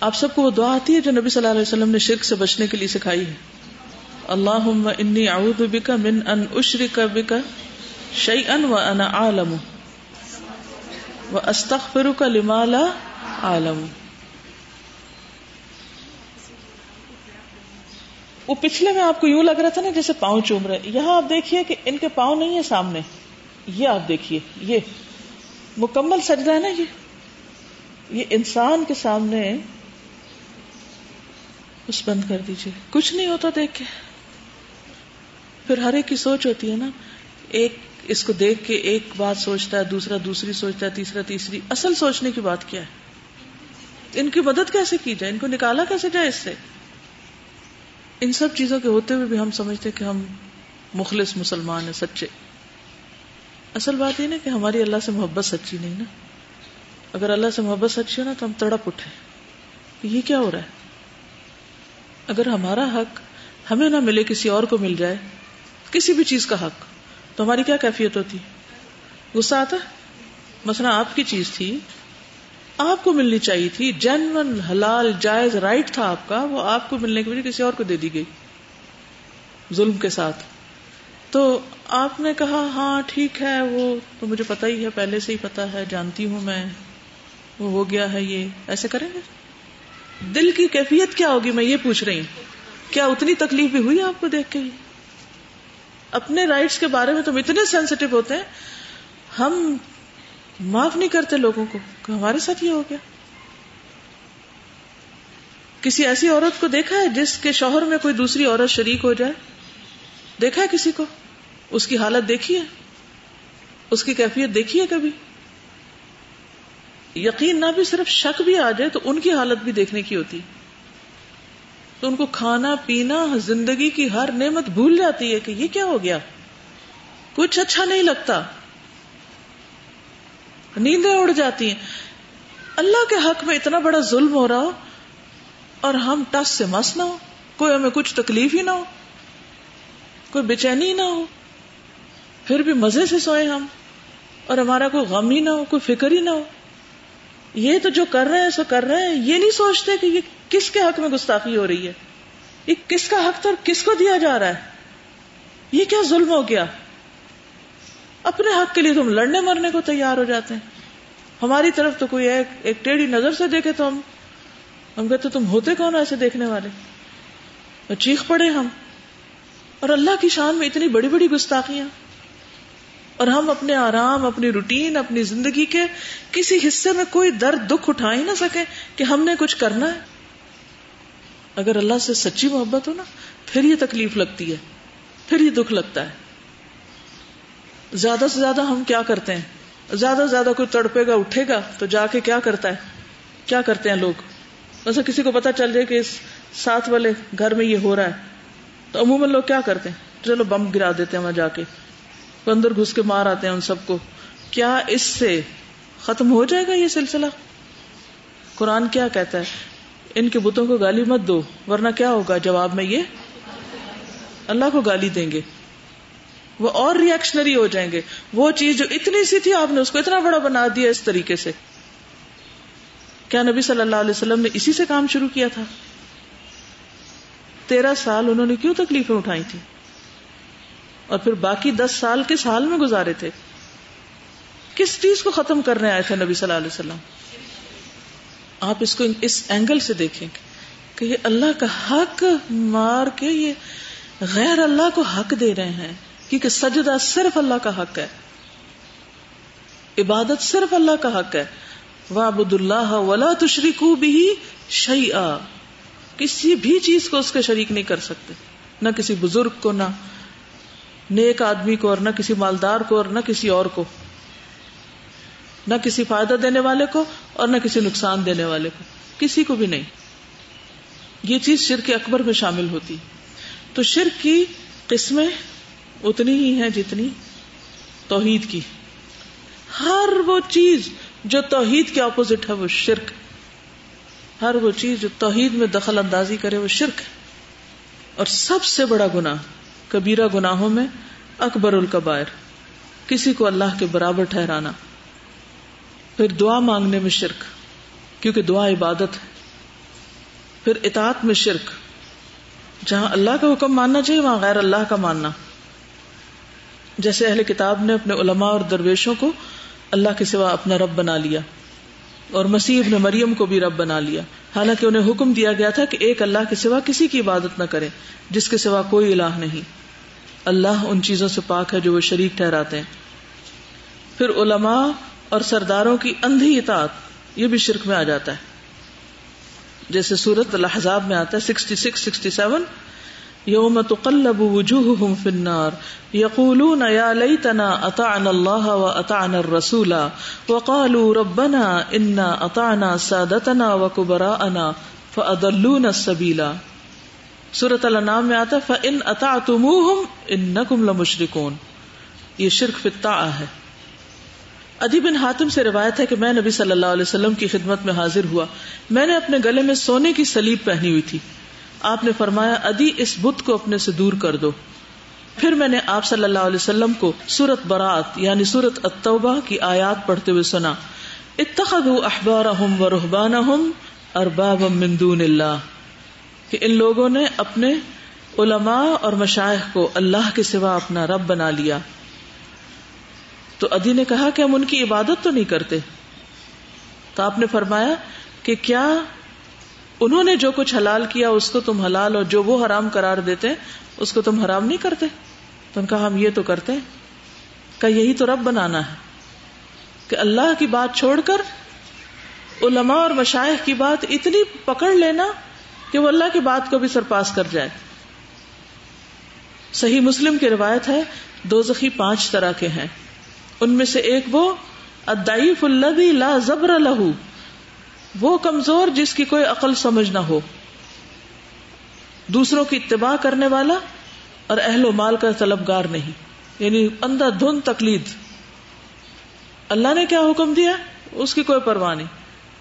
آپ سب کو وہ دعا آتی ہے جو نبی صلی اللہ علیہ وسلم نے شرک سے بچنے کے لیے سکھائی ہے۔ اللہ انی اعوذ بک من ان اشرک بک شیئا وانا عالم واستغفرک لما لا عالم۔ وہ پچھلے میں آپ کو یوں لگ رہا تھا نا جیسے پاؤں چوم رہے یہاں آپ دیکھیے کہ ان کے پاؤں نہیں ہے سامنے۔ یہ آپ دیکھیے، یہ۔ مکمل سجدہ ہے نا یہ؟ یہ انسان کے سامنے اس بند کر دیجیے کچھ نہیں ہوتا دیکھ کے۔ پھر ہر ایک کی سوچ ہوتی ہے نا۔ ایک اس کو دیکھ کے ایک بات سوچتا ہے، دوسرا دوسری سوچتا ہے، تیسرا تیسری۔ اصل سوچنے کی بات کیا ہے؟ ان کی مدد کیسے کی جائے؟ ان کو نکالا کیسے جائے اس سے؟ ان سب چیزوں کے ہوتے ہوئے بھی ہم سمجھتے کہ ہم مخلص مسلمان ہیں، سچے۔ اصل بات یہ نا کہ ہماری اللہ سے محبت سچی نہیں نا۔ اگر اللہ سے محبت سچی ہو نا تو ہم تڑپ اٹھے یہ کیا ہو رہا ہے؟ اگر ہمارا حق ہمیں نہ ملے، کسی اور کو مل جائے، کسی بھی چیز کا حق، تو ہماری کیا کیفیت ہوتی؟ غصہ آتا؟ مثلا آپ کی چیز تھی، آپ کو ملنی چاہیے تھی جنون حلال، جائز رائٹ تھا آپ کا، وہ آپ کو ملنے کی وجہ کسی اور کو دے دی گئی۔ ظلم کے ساتھ۔ تو آپ نے کہا ہاں ٹھیک ہے، وہ تو مجھے پتا ہی ہے، پہلے سے ہی پتا ہے، جانتی ہوں میں، وہ ہو گیا ہے یہ۔ ایسے کریں گے؟ دل کی کیفیت کیا ہوگی؟ میں یہ پوچھ رہی ہوں۔ کیا اتنی تکلیف بھی ہوئی آپ کو دیکھ کے؟ اپنے رائٹس کے بارے میں تم اتنے سینسٹیو ہوتے ہیں۔ ہم معاف نہیں کرتے لوگوں کو کہ ہمارے ساتھ یہ ہو گیا۔ کسی ایسی عورت کو دیکھا ہے جس کے شوہر میں کوئی دوسری عورت شریک ہو جائے؟ دیکھا ہے کسی کو؟ اس کی حالت دیکھی ہے؟ اس کی کیفیت دیکھی ہے کبھی؟ یقین نہ بھی صرف شک بھی آ جائے تو ان کی حالت بھی دیکھنے کی ہوتی۔ تو ان کو کھانا، پینا، زندگی کی ہر نعمت بھول جاتی ہے کہ یہ کیا ہو گیا؟ کچھ اچھا نہیں لگتا۔ نیندیں اڑ جاتی ہیں۔ اللہ کے حق میں اتنا بڑا ظلم ہو رہا ہو اور ہم ٹس سے مس نہ ہو۔ کوئی ہمیں کچھ تکلیف ہی نہ ہو۔ کوئی بےچینی نہ ہو۔ پھر بھی مزے سے سوئے ہم۔ اور ہمارا کوئی غم ہی نہ ہو، کوئی فکر ہی نہ ہو۔ یہ تو جو کر رہے ہیں، سو کر رہے ہیں۔ یہ نہیں سوچتے کہ یہ کس کے حق میں گستاخی ہو رہی ہے۔ یہ کس کا حق تھا اور کس کو دیا جا رہا ہے؟ یہ کیا ظلم ہو گیا؟ اپنے حق کے لیے تم لڑنے مرنے کو تیار ہو جاتے ہیں۔ ہماری طرف تو کوئی ایک ایک ٹیڑھی نظر سے دیکھے تو ہم ہم کہتے تم ہوتے کون ایسے دیکھنے والے؟ چیخ پڑے ہم۔ اور اللہ کی شان میں اتنی بڑی بڑی گستاخیاں۔ اور ہم اپنے آرام، اپنی روٹین، اپنی زندگی کے کسی حصے میں کوئی درد، دکھ اٹھا ہی نہ سکے کہ ہم نے کچھ کرنا ہے۔ اگر اللہ سے سچی محبت ہو نا، پھر یہ تکلیف لگتی ہے، پھر یہ دکھ لگتا ہے۔ زیادہ سے زیادہ ہم کیا کرتے ہیں؟ زیادہ سے زیادہ کوئی تڑپے گا، اٹھے گا تو جا کے کیا کرتا ہے؟ کیا کرتے ہیں لوگ؟ ویسے کسی کو پتا چل جائے کہ اس ساتھ والے گھر میں یہ ہو رہا ہے۔ تو عموماً لوگ کیا کرتے ہیں؟ چلو بم گرا دیتے ہیں وہاں جا کے۔ اندر گھس کے مار آتے ہیں ان سب کو۔ کیا اس سے ختم ہو جائے گا یہ سلسلہ؟ قرآن کیا کہتا ہے؟ ان کے بتوں کو گالی مت دو، ورنہ کیا ہوگا؟ جواب میں یہ، اللہ کو گالی دیں گے۔ وہ اور ریئیکشنری ہو جائیں گے۔ وہ چیز جو اتنی سی تھی، آپ نے اس کو اتنا بڑا بنا دیا اس طریقے سے۔ کیا نبی صلی اللہ علیہ وسلم نے اسی سے کام شروع کیا تھا؟ تیرہ سال انہوں نے کیوں تکلیفیں اٹھائی تھی اور پھر باقی دس سال کس حال میں گزارے تھے؟ کس چیز کو ختم کرنے آئے تھے نبی صلی اللہ علیہ وسلم؟ آپ اس کو اس اینگل سے دیکھیں کہ یہ اللہ کا حق مار کے یہ غیر اللہ کو حق دے رہے ہیں، کیونکہ سجدہ صرف اللہ کا حق ہے۔ عبادت صرف اللہ کا حق ہے۔ وابد اللہ ولا تشریق بھی شعی کسی بھی چیز کو اس کے شریک نہیں کر سکتے۔ نہ کسی بزرگ کو، نہ نیک آدمی کو، اور نہ کسی مالدار کو، اور نہ کسی اور کو۔ نہ کسی فائدہ دینے والے کو اور نہ کسی نقصان دینے والے کو۔ کسی کو بھی نہیں۔ یہ چیز شرک اکبر میں شامل ہوتی۔ تو شرک کی قسمیں اتنی ہی ہیں جتنی توحید کی۔ ہر وہ چیز جو توحید کے اپوزٹ ہے، وہ شرک۔ ہر وہ چیز جو توحید میں دخل اندازی کرے وہ شرک ہے۔ اور سب سے بڑا گنا کبیرہ گناہوں میں اکبر القبائر کسی کو اللہ کے برابر ٹھہرانا۔ پھر دعا مانگنے میں شرک، کیونکہ دعا عبادت ہے۔ پھر اطاعت میں شرک، جہاں اللہ کا حکم ماننا چاہیے، وہاں غیر اللہ کا ماننا۔ جیسے اہل کتاب نے اپنے علماء اور درویشوں کو اللہ کے سوا اپنا رب بنا لیا۔ اور مسیح ابن مریم کو بھی رب بنا لیا۔ حالانکہ انہیں حکم دیا گیا تھا کہ ایک اللہ کے سوا کسی کی عبادت نہ کرے جس کے سوا کوئی الہ نہیں۔ اللہ ان چیزوں سے پاک ہے جو وہ شریک ٹھہراتے ہیں۔ پھر علماء اور سرداروں کی اندھی اطاعت، یہ بھی شرک میں آ جاتا ہے۔ جیسے سورت الحضاب میں آتا ہے سکسٹی سکس سکسٹی سیون یوم تقلب وجوہہم فی النار یقولون یا لیتنا اطعنا اللہ و اطعنا الرسول وقالوا ربنا انا اطعنا سادتنا و کبراءنا فاضلون السبیلا سورة الانام میں آتا ہے، فَإِنْ أَطَعْتُمُوهُمْ إِنَّكُمْ لَمُشْرِكُونَ. یہ شرک فی الطاعہ ہے۔ ادی بن حاتم سے روایت ہے کہ میں نبی صلی اللہ علیہ وسلم کی خدمت میں حاضر ہوا۔ میں نے اپنے گلے میں سونے کی سلیب پہنی ہوئی تھی۔ آپ نے فرمایا، ادی اس بت کو اپنے سے دور کر دو۔ پھر میں نے آپ صلی اللہ علیہ وسلم کو سورت برات یعنی سورت التوبہ کی آیات پڑھتے ہوئے سنا۔ اتخذوا احبارهم ورهبانهم اربابا من دون اللہ۔ کہ ان لوگوں نے اپنے علماء اور مشائخ کو اللہ کے سوا اپنا رب بنا لیا۔ تو ادی نے کہا کہ ہم ان کی عبادت تو نہیں کرتے۔ تو آپ نے فرمایا کہ کیا انہوں نے جو کچھ حلال کیا اس کو تم حلال اور جو وہ حرام قرار دیتے اس کو تم حرام نہیں کرتے تو ان کہا ہم یہ تو کرتے کہ یہی تو رب بنانا ہے۔ کہ اللہ کی بات چھوڑ کر علماء اور مشائق کی بات اتنی پکڑ لینا کہ وہ اللہ کی بات کو بھی سرپاس کر جائے۔ صحیح مسلم کی روایت ہے دو زخی پانچ طرح کے ہیں۔ ان میں سے ایک وہ ادائف الدی لا زبر لہو۔ وہ کمزور جس کی کوئی عقل سمجھ نہ ہو۔ دوسروں کی اتباع کرنے والا اور اہل و مال کا طلبگار نہیں۔ یعنی اندھا دھن تقلید۔ اللہ نے کیا حکم دیا؟ اس کی کوئی پرواہ نہیں۔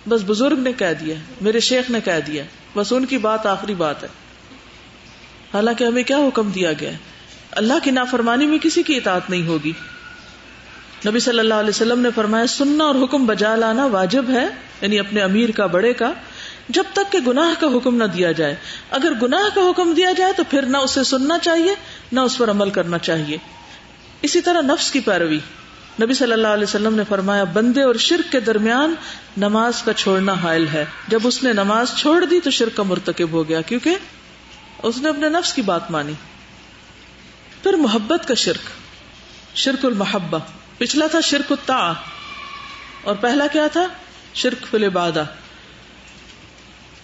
بس بزرگ نے کہہ دیا، میرے شیخ نے کہہ دیا۔ بس ان کی بات آخری بات ہے۔ حالانکہ ہمیں کیا حکم دیا گیا؟ اللہ کی نافرمانی میں کسی کی اطاعت نہیں ہوگی۔ نبی صلی اللہ علیہ وسلم نے فرمایا، سننا اور حکم بجا لانا واجب ہے یعنی اپنے امیر کا، بڑے کا، جب تک کہ گناہ کا حکم نہ دیا جائے۔ اگر گناہ کا حکم دیا جائے تو پھر نہ اسے سننا چاہیے، نہ اس پر عمل کرنا چاہیے۔ اسی طرح نفس کی پیروی۔ نبی صلی اللہ علیہ وسلم نے فرمایا، بندے اور شرک کے درمیان نماز کا چھوڑنا حائل ہے۔ جب اس نے نماز چھوڑ دی تو شرک کا مرتکب ہو گیا، کیونکہ اس نے اپنے نفس کی بات مانی۔ پھر محبت کا شرک۔ شرک المحبہ۔ پچھلا تھا شرک التا اور پہلا کیا تھا؟ شرک فل بادہ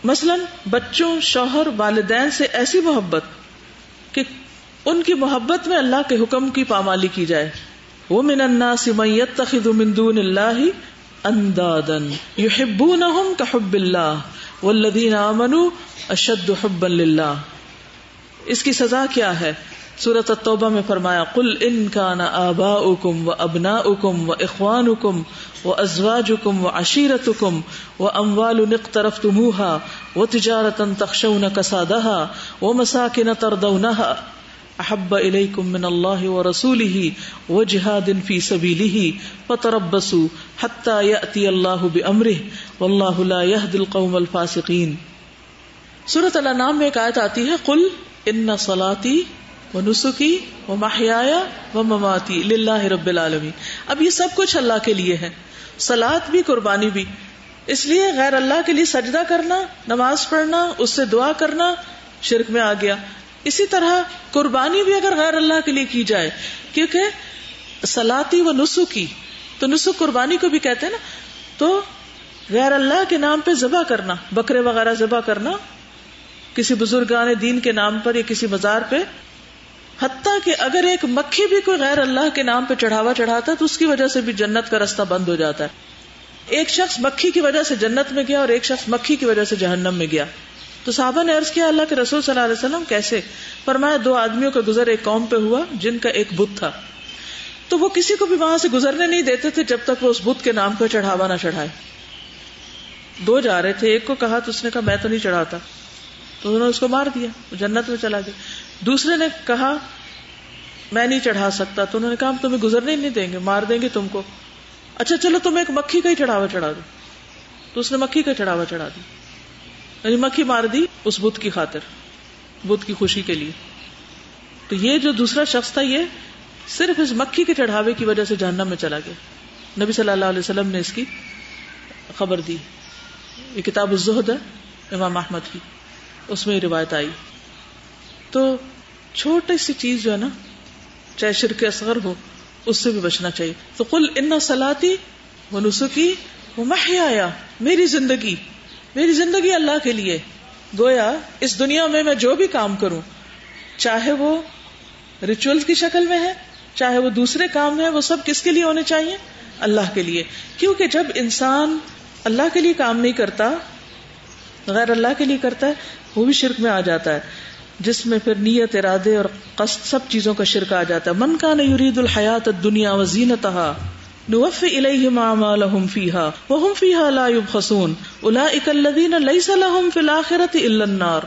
مثلاً بچوں، شوہر، والدین سے ایسی محبت کہ ان کی محبت میں اللہ کے حکم کی پامالی کی جائے۔ وہ من الناس من يتخذ من دون اللہ اندادا يحبونهم كحب اللہ والذین آمنوا اشد حبا للہ اس کی سزا کیا ہے؟ سورت التوبہ میں فرمایا، قل ان کا نہ آبا اکم و ابنا اکم و اخوان اکم و ازواج اکم و عشیرت اکم و اموال طرف تمہا و تجارت تخشون کسادہ و مساکن تردونہا احب الیکم من اللہ و رسولہ و جہاد فی سبیلہ فتربسوا حتی یأتی اللہ بامرہ، واللہ لا یہد القوم الفاسقین۔ سورت الانام میں ایک آیت آتی ہے، قل ان صلاتی وہ نسخی وہ ماہیا وہ مماتی لاہ رب العالمی اب یہ سب کچھ اللہ کے لیے ہے۔ سلاد بھی، قربانی بھی۔ اس لیے غیر اللہ کے لیے سجدہ کرنا، نماز پڑھنا، اس سے دعا کرنا شرک میں آ گیا۔ اسی طرح قربانی بھی اگر غیر اللہ کے لیے کی جائے، کیونکہ سلاتی و نسخی تو نسخ قربانی کو بھی کہتے ہیں نا۔ تو غیر اللہ کے نام پہ ذبح کرنا، بکرے وغیرہ ذبح کرنا، کسی بزرگان دین کے نام پر یا کسی مزار پہ حتیٰ کہ اگر ایک مکھی بھی کوئی غیر اللہ کے نام پہ چڑھاوا چڑھاتا ہے تو اس کی وجہ سے بھی جنت کا رستہ بند ہو جاتا ہے۔ ایک شخص مکھی کی وجہ سے جنت میں گیا اور ایک شخص مکھی کی وجہ سے جہنم میں گیا۔ تو صحابہ نے عرض کیا، اللہ کے رسول صلی اللہ علیہ وسلم، کیسے؟ فرمایا، دو آدمیوں کا گزر ایک قوم پہ ہوا جن کا ایک بت تھا۔ تو وہ کسی کو بھی وہاں سے گزرنے نہیں دیتے تھے جب تک وہ اس بت کے نام پہ چڑھاوا نہ چڑھائے۔ دو جا رہے تھے، ایک کو کہا تو اس نے کہا، میں تو نہیں چڑھاتا۔ تو انہوں نے اس کو مار دیا جنت میں چلا گیا۔ دوسرے نے کہا، میں نہیں چڑھا سکتا۔ تو انہوں نے کہا، ہم تمہیں گزرنے نہیں دیں گے، مار دیں گے تم کو۔ اچھا چلو تم ایک مکھی کا ہی چڑھاوا چڑھا دو۔ تو اس نے مکھی کا چڑھاوا چڑھا دی یعنی مکھی مار دی اس بت کی خاطر، بت کی خوشی کے لیے۔ تو یہ جو دوسرا شخص تھا، یہ صرف اس مکھی کے چڑھاوے کی وجہ سے جہنم میں چلا گیا۔ نبی صلی اللہ علیہ وسلم نے اس کی خبر دی۔ یہ کتاب الزہد ہے، امام احمد کی۔ اس میں روایت آئی۔ تو چھوٹی سی چیز جو ہے نا، چاہے شرک اصغر ہو، اس سے بھی بچنا چاہیے۔ تو کل ان سلاتی وہ نسخی وہ محیا میری زندگی میری زندگی اللہ کے لیے۔ گویا، اس دنیا میں میں جو بھی کام کروں، چاہے وہ ریچول کی شکل میں ہے، چاہے وہ دوسرے کام ہے وہ سب کس کے لیے ہونے چاہیے؟ اللہ کے لیے۔ کیونکہ جب انسان اللہ کے لیے کام نہیں کرتا، غیر اللہ کے لیے کرتا ہے، وہ بھی شرک میں آ جاتا ہے۔ جس میں پھر نیت، ارادے اور قصد سب چیزوں کا شرک آ جاتا ہے۔ من کا نیورید الحیات دنیا و زینت نوف الیہم اعمالہم فیہا، وہم فیہا لا یبخسون۔ اولئک الذین لیس لہم فی الاخرۃ الا النار۔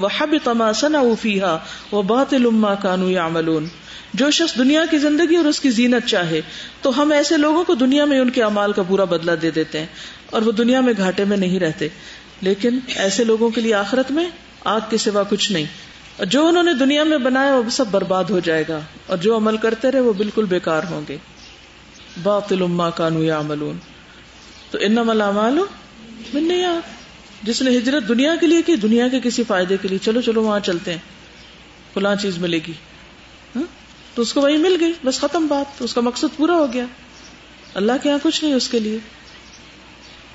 وحبط ما صنعوا فیہا، وباطل ما كانوا يعملون جو شخص دنیا کی زندگی اور اس کی زینت چاہے، تو ہم ایسے لوگوں کو دنیا میں ان کے امال کا پورا بدلہ دے دیتے ہیں اور وہ دنیا میں گھاٹے میں نہیں رہتے۔ لیکن ایسے لوگوں کے لیے آخرت میں آگ کے سوا کچھ نہیں۔ اور جو انہوں نے دنیا میں بنایا وہ سب برباد ہو جائے گا۔ اور جو عمل کرتے رہے وہ بالکل بیکار ہوں گے۔ باطل اما کانو یا عملون تو ان ملا جس نے ہجرت دنیا کے لیے کی، دنیا کے کسی فائدے کے لیے۔ چلو چلو، وہاں چلتے ہیں۔ فلاں چیز ملے گی۔ ہاں؟ تو اس کو وہی مل گئی۔ بس ختم بات۔ اس کا مقصد پورا ہو گیا۔ اللہ کے یہاں کچھ نہیں اس کے لیے۔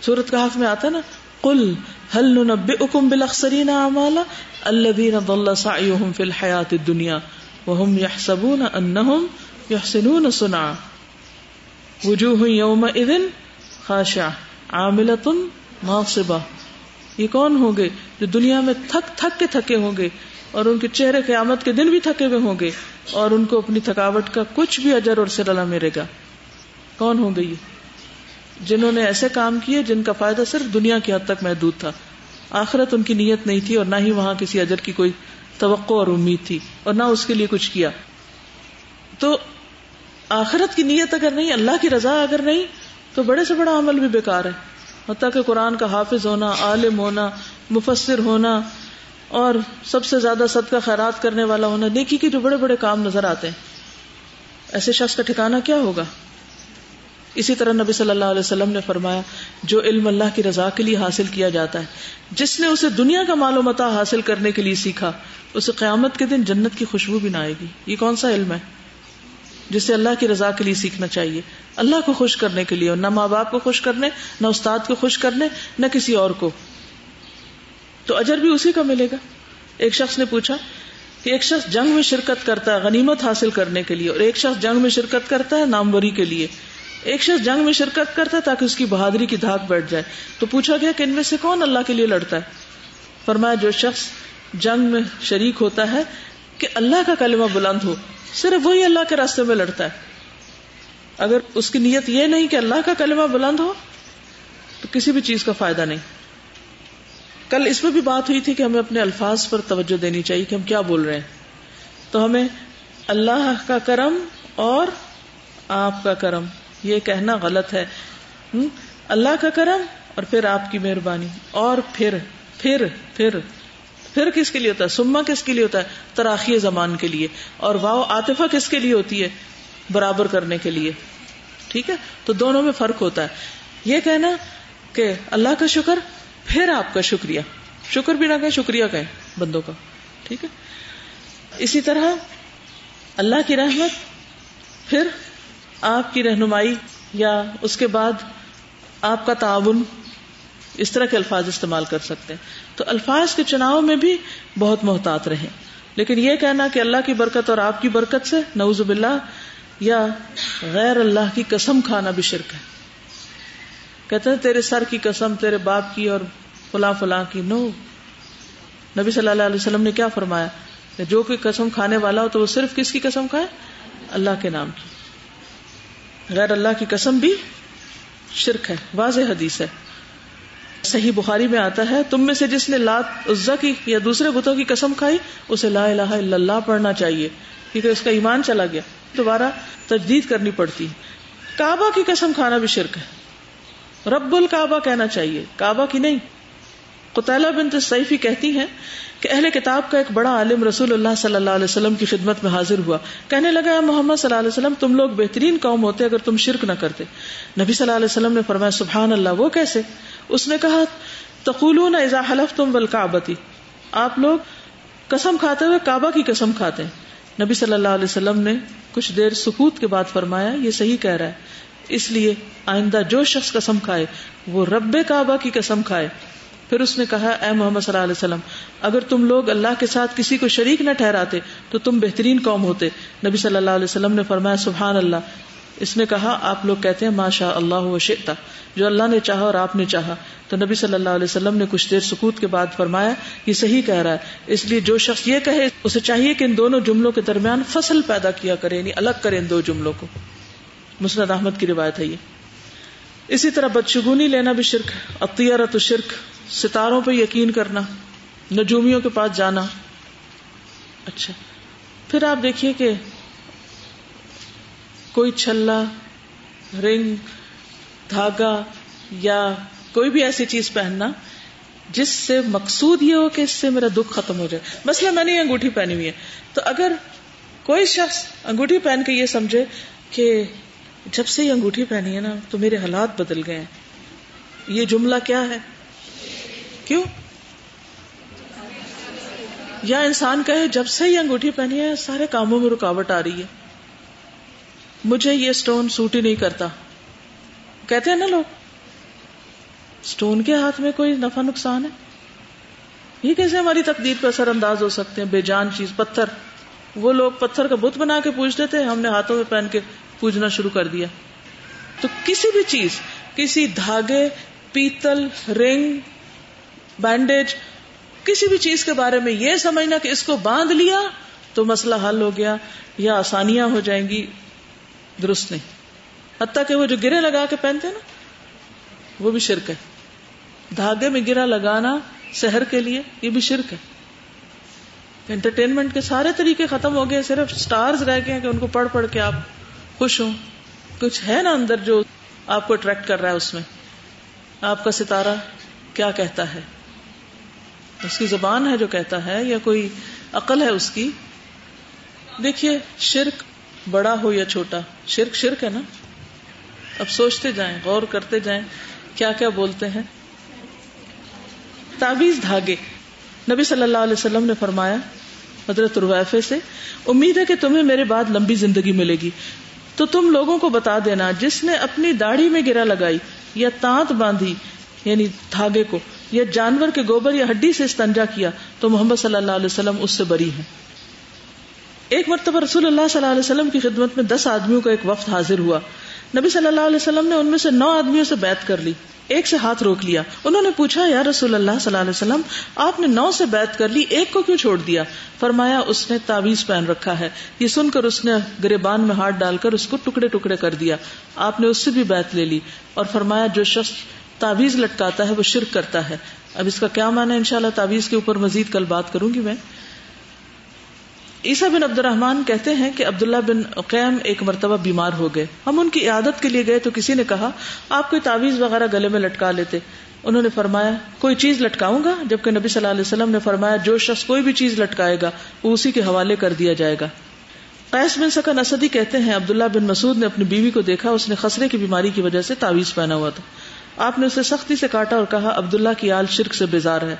سورت کا حق میں آتا نا کل ہل نبے اکم اعمالا الذين ضل سعيهم في الحياة الدنيا وهم يحسبون انهم يحسنون صنعا وجوہ يومئذ خاشعة، عاملة ناصبة۔ یہ کون ہوں گے جو دنیا میں تھک تھک کے تھکے ہوں گے اور ان کے چہرے قیامت کے دن بھی تھکے ہوئے ہوں گے اور ان کو اپنی تھکاوٹ کا کچھ بھی اجر اور سرلا ملے گا۔ کون ہوں گے یہ؟ جنہوں نے ایسے کام کیے جن کا فائدہ صرف دنیا کی حد تک محدود تھا۔ آخرت ان کی نیت نہیں تھی اور نہ ہی وہاں کسی اجر کی کوئی توقع اور امید تھی اور نہ اس کے لیے کچھ کیا۔ تو آخرت کی نیت اگر نہیں، اللہ کی رضا اگر نہیں، تو بڑے سے بڑا عمل بھی بیکار ہے۔ حتیٰ کہ قرآن کا حافظ ہونا، عالم ہونا، مفسر ہونا اور سب سے زیادہ صدقہ خیرات کرنے والا ہونا، نیکی کے جو بڑے بڑے کام نظر آتے ہیں۔ ایسے شخص کا ٹھکانا کیا ہوگا؟ اسی طرح نبی صلی اللہ علیہ وسلم نے فرمایا، جو علم اللہ کی رضا کے لیے حاصل کیا جاتا ہے، جس نے اسے دنیا کا معلوم حاصل کرنے کے لیے سیکھا، اسے قیامت کے دن جنت کی خوشبو بھی نہ آئے گی۔ یہ کون سا علم ہے؟ جسے اللہ کی رضا کے لیے سیکھنا چاہیے۔ اللہ کو خوش کرنے کے لیے، اور نہ ماں باپ کو خوش کرنے، نہ استاد کو خوش کرنے، نہ کسی اور کو۔ تو اجر بھی اسی کا ملے گا۔ ایک شخص نے پوچھا کہ ایک شخص جنگ میں شرکت کرتا ہے، غنیمت حاصل کرنے کے لیے، اور ایک شخص جنگ میں شرکت کرتا ہے، ناموری کے لیے۔ ایک شخص جنگ میں شرکت کرتا ہے تاکہ اس کی بہادری کی دھاک بیٹھ جائے۔ تو پوچھا گیا کہ ان میں سے کون اللہ کے لیے لڑتا ہے؟ فرمایا، جو شخص جنگ میں شریک ہوتا ہے کہ اللہ کا کلمہ بلند ہو، صرف وہی اللہ کے راستے میں لڑتا ہے۔ اگر اس کی نیت یہ نہیں کہ اللہ کا کلمہ بلند ہو، تو کسی بھی چیز کا فائدہ نہیں۔ کل اس میں بھی بات ہوئی تھی کہ ہمیں اپنے الفاظ پر توجہ دینی چاہیے کہ ہم کیا بول رہے ہیں۔ تو ہمیں اللہ کا کرم اور آپ کا کرم۔ یہ کہنا غلط ہے۔ اللہ کا کرم اور پھر آپ کی مہربانی۔ اور پھر پھر پھر۔ پھر کس کے لیے ہوتا ہے؟ سما کس کے لیے ہوتا ہے؟ تراخی زمان کے لیے۔ اور واؤ آتفا کس کے لیے ہوتی ہے؟ برابر کرنے کے لیے۔ ٹھیک ہے؟ تو دونوں میں فرق ہوتا ہے۔ یہ کہنا کہ اللہ کا شکر، پھر آپ کا شکریہ۔ شکر بھی نہ کہیں، شکریہ کہیں بندوں کا۔ ٹھیک ہے؟ اسی طرح اللہ کی رحمت، پھر آپ کی رہنمائی یا اس کے بعد آپ کا تعاون اس طرح کے الفاظ استعمال کر سکتے ہیں۔ تو الفاظ کے چناؤ میں بھی بہت محتاط رہے لیکن یہ کہنا کہ اللہ کی برکت اور آپ کی برکت سے نوز باللہ یا غیر اللہ کی قسم کھانا بھی شرک ہے۔ کہتے ہیں تیرے سر کی قسم، تیرے باپ کی اور فلاں فلاں کی۔ نو۔ نبی صلی اللہ علیہ وسلم نے کیا فرمایا کہ جو کوئی قسم کھانے والا ہو تو وہ صرف کس کی قسم کھائے؟ اللہ کے نام کی۔ غیر اللہ کی قسم بھی شرک ہے، واضح حدیث ہے۔ صحیح بخاری میں آتا ہے، تم میں سے جس نے لات عزا کی یا دوسرے بتوں کی قسم کھائی، اسے لا الہ الا اللہ پڑھنا چاہیے۔ کیونکہ اس کا ایمان چلا گیا۔ دوبارہ تجدید کرنی پڑتی۔ کعبہ کی قسم کھانا بھی شرک ہے۔ رب الکعبہ کہنا چاہیے۔ کعبہ کی نہیں۔ قطالہ بنت سیفی کہتی ہیں کہ اہل کتاب کا ایک بڑا عالم رسول اللہ صلی اللہ علیہ وسلم کی خدمت میں حاضر ہوا۔ کہنے لگا محمد صلی اللہ علیہ وسلم، تم لوگ بہترین قوم ہوتے اگر تم شرک نہ کرتے۔ نبی صلی اللہ علیہ وسلم نے فرمایا، سبحان اللہ، وہ کیسے؟ اس نے کہا، تقولون اذا حلف تم بالکعبتی آپ لوگ قسم کھاتے ہوئے کعبہ کی قسم کھاتے ہیں۔ نبی صلی اللہ علیہ وسلم نے کچھ دیر سکوت کے بعد فرمایا، یہ صحیح کہہ رہا ہے۔ اس لیے آئندہ جو شخص قسم کھائے، وہ رب کعبہ کی قسم کھائے۔ پھر اس نے کہا، اے محمد صلی اللہ علیہ وسلم، اگر تم لوگ اللہ کے ساتھ کسی کو شریک نہ ٹھہراتے، تو تم بہترین قوم ہوتے. نبی صلی اللہ علیہ وسلم نے فرمایا، سبحان اللہ. اس نے کہا، آپ لوگ کہتے ہیں ماشاء اللہ و شیتا جو اللہ نے چاہا اور آپ نے چاہا. تو نبی صلی اللہ علیہ وسلم نے کچھ دیر سکوت کے بعد فرمایا، یہ صحیح کہہ رہا ہے، اس لیے جو شخص یہ کہے، اسے چاہیے کہ ان دونوں جملوں کے درمیان فصل پیدا کیا کرے یعنی الگ کرے ان دو جملوں کو. مسند احمد کی روایت ہے یہ۔ اسی طرح بدشگونی لینا بھی شرک اطیرت شرک ستاروں پہ یقین کرنا، نجومیوں کے پاس جانا۔ اچھا پھر آپ دیکھیے کہ کوئی چھلا، رنگ، دھاگا یا کوئی بھی ایسی چیز پہننا جس سے مقصود یہ ہو کہ اس سے میرا دکھ ختم ہو جائے۔ مسئلہ میں نے یہ انگوٹھی پہنی ہوئی ہے۔ تو اگر کوئی شخص انگوٹھی پہن کے یہ سمجھے کہ جب سے یہ انگوٹھی پہنی ہے نا، تو میرے حالات بدل گئے ہیں۔ یہ جملہ کیا ہے؟ کیوں؟ یا انسان کہے، جب سے یہ انگوٹھی پہنی ہے، سارے کاموں میں رکاوٹ آ رہی ہے۔ مجھے یہ اسٹون سوٹ ہی نہیں کرتا۔ کہتے ہیں نا لوگ اسٹون کے ہاتھ میں کوئی نفع نقصان ہے؟ یہ کیسے ہماری تقدیر پہ اثر انداز ہو سکتے ہیں؟ بے جان چیز، پتھر۔ وہ لوگ پتھر کا بت بنا کے پوجتے تھے ہم نے ہاتھوں میں پہن کے پوجنا شروع کر دیا۔ تو کسی بھی چیز، کسی دھاگے، پیتل، رنگ بینڈیج کسی بھی چیز کے بارے میں یہ سمجھنا کہ اس کو باندھ لیا تو مسئلہ حل ہو گیا یا آسانیاں ہو جائیں گی، درست نہیں۔ حتیٰ کہ وہ جو گرے لگا کے پہنتے نا، وہ بھی شرک ہے۔ دھاگے میں گرا لگانا شہر کے لیے، یہ بھی شرک ہے۔ انٹرٹینمنٹ کے سارے طریقے ختم ہو گئے، صرف سٹارز رہ گئے کہ ان کو پڑھ پڑھ کے آپ خوش ہوں۔ کچھ ہے نا اندر جو آپ کو اٹریکٹ کر رہا ہے اس میں۔ آپ کا ستارہ کیا کہتا ہے؟ اس کی زبان ہے جو کہتا ہے یا کوئی عقل ہے اس کی؟ دیکھیے، شرک بڑا ہو یا چھوٹا؟ شرک شرک ہے نا؟ اب سوچتے جائیں، غور کرتے جائیں، کیا کیا بولتے ہیں؟ تعویز دھاگے۔ نبی صلی اللہ علیہ وسلم نے فرمایا، حضرت رویفے سے، امید ہے کہ تمہیں میرے بعد لمبی زندگی ملے گی۔ تو تم لوگوں کو بتا دینا، جس نے اپنی داڑھی میں گرا لگائی یا تانت باندھی یعنی دھاگے کو یا جانور کے گوبر یا ہڈی سے استنجا کیا تو محمد صلی اللہ علیہ وسلم اس سے بری ہے ایک مرتبہ رسول اللہ صلی اللہ علیہ وسلم کی خدمت میں دس آدمیوں کا ایک وقت حاضر ہوا۔ نبی صلی اللہ علیہ وسلم نے ان میں سے نو آدمیوں سے بیعت کر لی۔ ایک سے ہاتھ روک لیا۔ انہوں نے پوچھا، یا رسول اللہ صلی اللہ علیہ وسلم، آپ نے نو سے بیعت کر لی، ایک کو کیوں چھوڑ دیا؟ فرمایا، اس نے تعویز پہن رکھا ہے۔ یہ سن کر اس نے گریبان میں ہاتھ ڈال کر اس کو ٹکڑے ٹکڑے کر دیا۔ آپ نے اس سے بھی بیعت لے لی۔ اور فرمایا، جو شخص تعویز لٹکاتا ہے، وہ شرک کرتا ہے۔ اب اس کا کیا مانا ان شاء اللہ کے اوپر مزید کل بات کروں گی میں۔ عیسا بن عبد الرحمان کہتے ہیں کہ عبداللہ بن قیم ایک مرتبہ بیمار ہو گئے۔ ہم ان کی عادت کے لیے گئے تو کسی نے کہا، آپ کوئی تعویز وغیرہ گلے میں لٹکا لیتے۔ انہوں نے فرمایا، کوئی چیز لٹکاؤں گا؟ جبکہ نبی صلی اللہ علیہ وسلم نے فرمایا، جو شخص کوئی بھی چیز لٹکائے گا، وہ اسی کے حوالے کر دیا جائے گا۔ قیس بن سکن اسدی کہتے ہیں، عبداللہ بن مسعود نے اپنی بیوی کو دیکھا، اس نے خسرے کی بیماری کی وجہ سے تعویز پہنا ہوا تھا۔ آپ نے اسے سختی سے کاٹا اور کہا، عبداللہ کی آل شرک سے بیزار ہے۔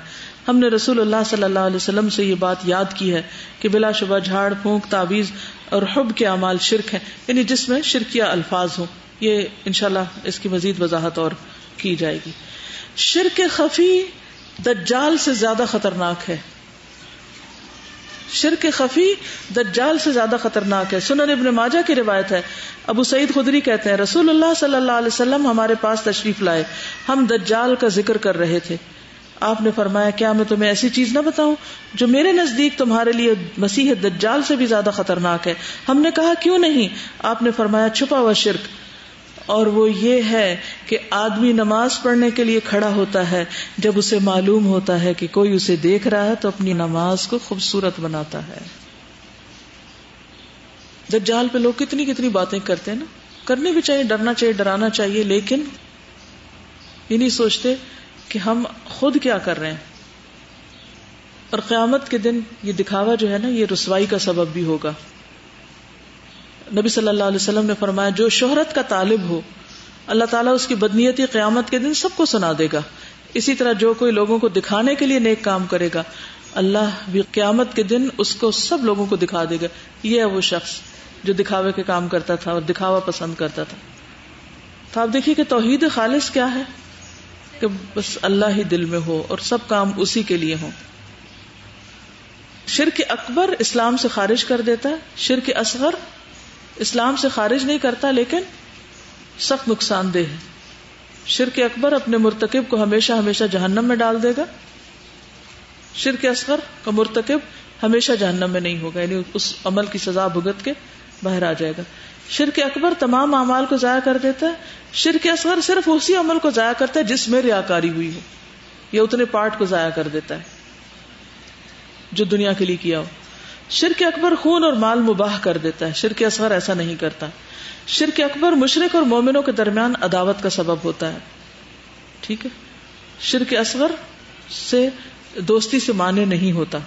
ہم نے رسول اللہ صلی اللہ علیہ وسلم سے یہ بات یاد کی ہے کہ بلا شبہ جھاڑ، پھونک تعویز اور حب کے اعمال شرک ہیں۔ یعنی جس میں شرکیہ الفاظ ہوں۔ یہ انشاءاللہ اس کی مزید وضاحت اور کی جائے گی۔ شرک خفی دجال سے زیادہ خطرناک ہے۔ شرک خفی دجال سے زیادہ خطرناک ہے۔ سنن ابن ماجہ کی روایت ہے۔ ابو سعید خدری کہتے ہیں، رسول اللہ صلی اللہ علیہ وسلم ہمارے پاس تشریف لائے۔ ہم دجال کا ذکر کر رہے تھے۔ آپ نے فرمایا، کیا میں تمہیں ایسی چیز نہ بتاؤں جو میرے نزدیک تمہارے لیے مسیح دجال سے بھی زیادہ خطرناک ہے؟ ہم نے کہا، کیوں نہیں؟ آپ نے فرمایا، چھپا ہوا شرک۔ اور وہ یہ ہے کہ آدمی نماز پڑھنے کے لیے کھڑا ہوتا ہے، جب اسے معلوم ہوتا ہے کہ کوئی اسے دیکھ رہا ہے تو اپنی نماز کو خوبصورت بناتا ہے۔ دجال پہ لوگ کتنی کتنی باتیں کرتے ہیں نا کرنی بھی چاہیے، ڈرنا چاہیے، ڈرانا چاہیے، لیکن یہ نہیں سوچتے کہ ہم خود کیا کر رہے ہیں۔ اور قیامت کے دن یہ دکھاوا جو ہے نا، یہ رسوائی کا سبب بھی ہوگا۔ نبی صلی اللہ علیہ وسلم نے فرمایا، جو شہرت کا طالب ہو، اللہ تعالیٰ اس کی بدنیتی قیامت کے دن سب کو سنا دے گا۔ اسی طرح جو کوئی لوگوں کو دکھانے کے لیے نیک کام کرے گا، اللہ بھی قیامت کے دن اس کو سب لوگوں کو دکھا دے گا۔ یہ ہے وہ شخص جو دکھاوے کے کام کرتا تھا اور دکھاوا پسند کرتا تھا۔ تو آپ دیکھیے کہ توحید خالص کیا ہے؟ کہ بس اللہ ہی دل میں ہو اور سب کام اسی کے لیے ہوں۔ شرک اکبر اسلام سے خارج کر دیتا ہے، شرک اصغر اسلام سے خارج نہیں کرتا، لیکن سخت نقصان دہ ہے۔ شرک اکبر اپنے مرتکب کو ہمیشہ ہمیشہ جہنم میں ڈال دے گا۔ شرک اصغر کا مرتکب ہمیشہ جہنم میں نہیں ہوگا یعنی اس عمل کی سزا بھگت کے باہر آ جائے گا۔ شرک اکبر تمام اعمال کو ضائع کر دیتا ہے۔ شرک اصغر صرف اسی عمل کو ضائع کرتا ہے جس میں ریاکاری ہوئی ہو، یا اتنے پارٹ کو ضائع کر دیتا ہے جو دنیا کے لیے کیا ہو۔ شرک اکبر خون اور مال مباہ کر دیتا ہے، شرک اصغر ایسا نہیں کرتا۔ شرک اکبر مشرق اور مومنوں کے درمیان عداوت کا سبب ہوتا ہے۔ ٹھیک ہے؟ شرک اصغر سے دوستی سے مانے نہیں ہوتا۔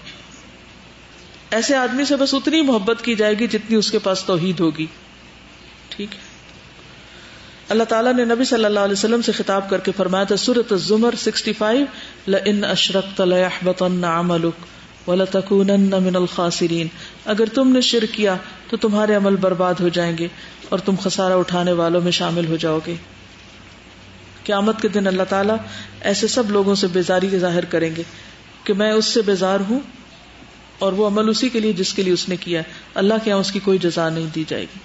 ایسے آدمی سے بس اتنی محبت کی جائے گی جتنی اس کے پاس توحید ہوگی۔ ٹھیک ہے؟ اللہ تعالیٰ نے نبی صلی اللہ علیہ وسلم سے خطاب کر کے فرمایا تھا سورت الزمر 65 لئن اشرکت لیحبطن عملک۔ من الخاسرین۔ اگر تم نے شرک کیا، تو تمہارے عمل برباد ہو جائیں گے اور تم خسارہ اٹھانے والوں میں شامل ہو جاؤ گے۔ قیامت کے دن اللہ تعالیٰ ایسے سب لوگوں سے بیزاری ظاہر کریں گے کہ میں اس سے بیزار ہوں اور وہ عمل اسی کے لیے جس کے لیے اس نے کیا اللہ کے یہاں اس کی کوئی جزا نہیں دی جائے گی۔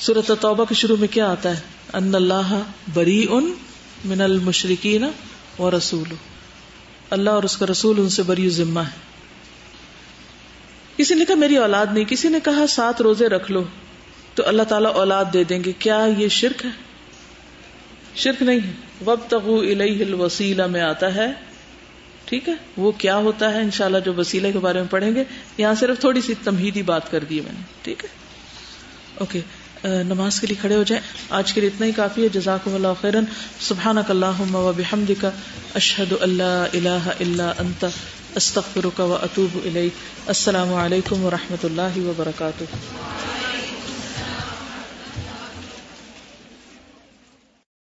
صورت توبہ کے شروع میں کیا آتا ہے؟ ان اللہ بری ان من المشرقین و رسول اللہ اور اس کا رسول ان سے بری ذمہ ہے۔ کسی نے کہا میری اولاد نہیں، کسی نے کہا سات روزے رکھ لو، تو اللہ تعالیٰ اولاد دے دیں گے۔ کیا یہ شرک ہے؟ شرک نہیں ہے۔ وب تغو الوسیلہ میں آتا ہے۔ ٹھیک ہے، وہ کیا ہوتا ہے؟ انشاءاللہ جو وسیلے کے بارے میں پڑھیں گے۔ یہاں صرف تھوڑی سی تمہیدی بات کر دی میں نے۔ ٹھیک ہے۔ اوکے۔ نماز کے لیے کھڑے ہو جائیں۔ آج کے لیے اتنا ہی کافی ہے۔ جزاک اللہ خیرن۔ سبحان اللہ و کا اشحد اللہ اللہ اللہ انت۔ استخر و اطوب السلام علیکم و رحمۃ اللہ وبرکاتہ۔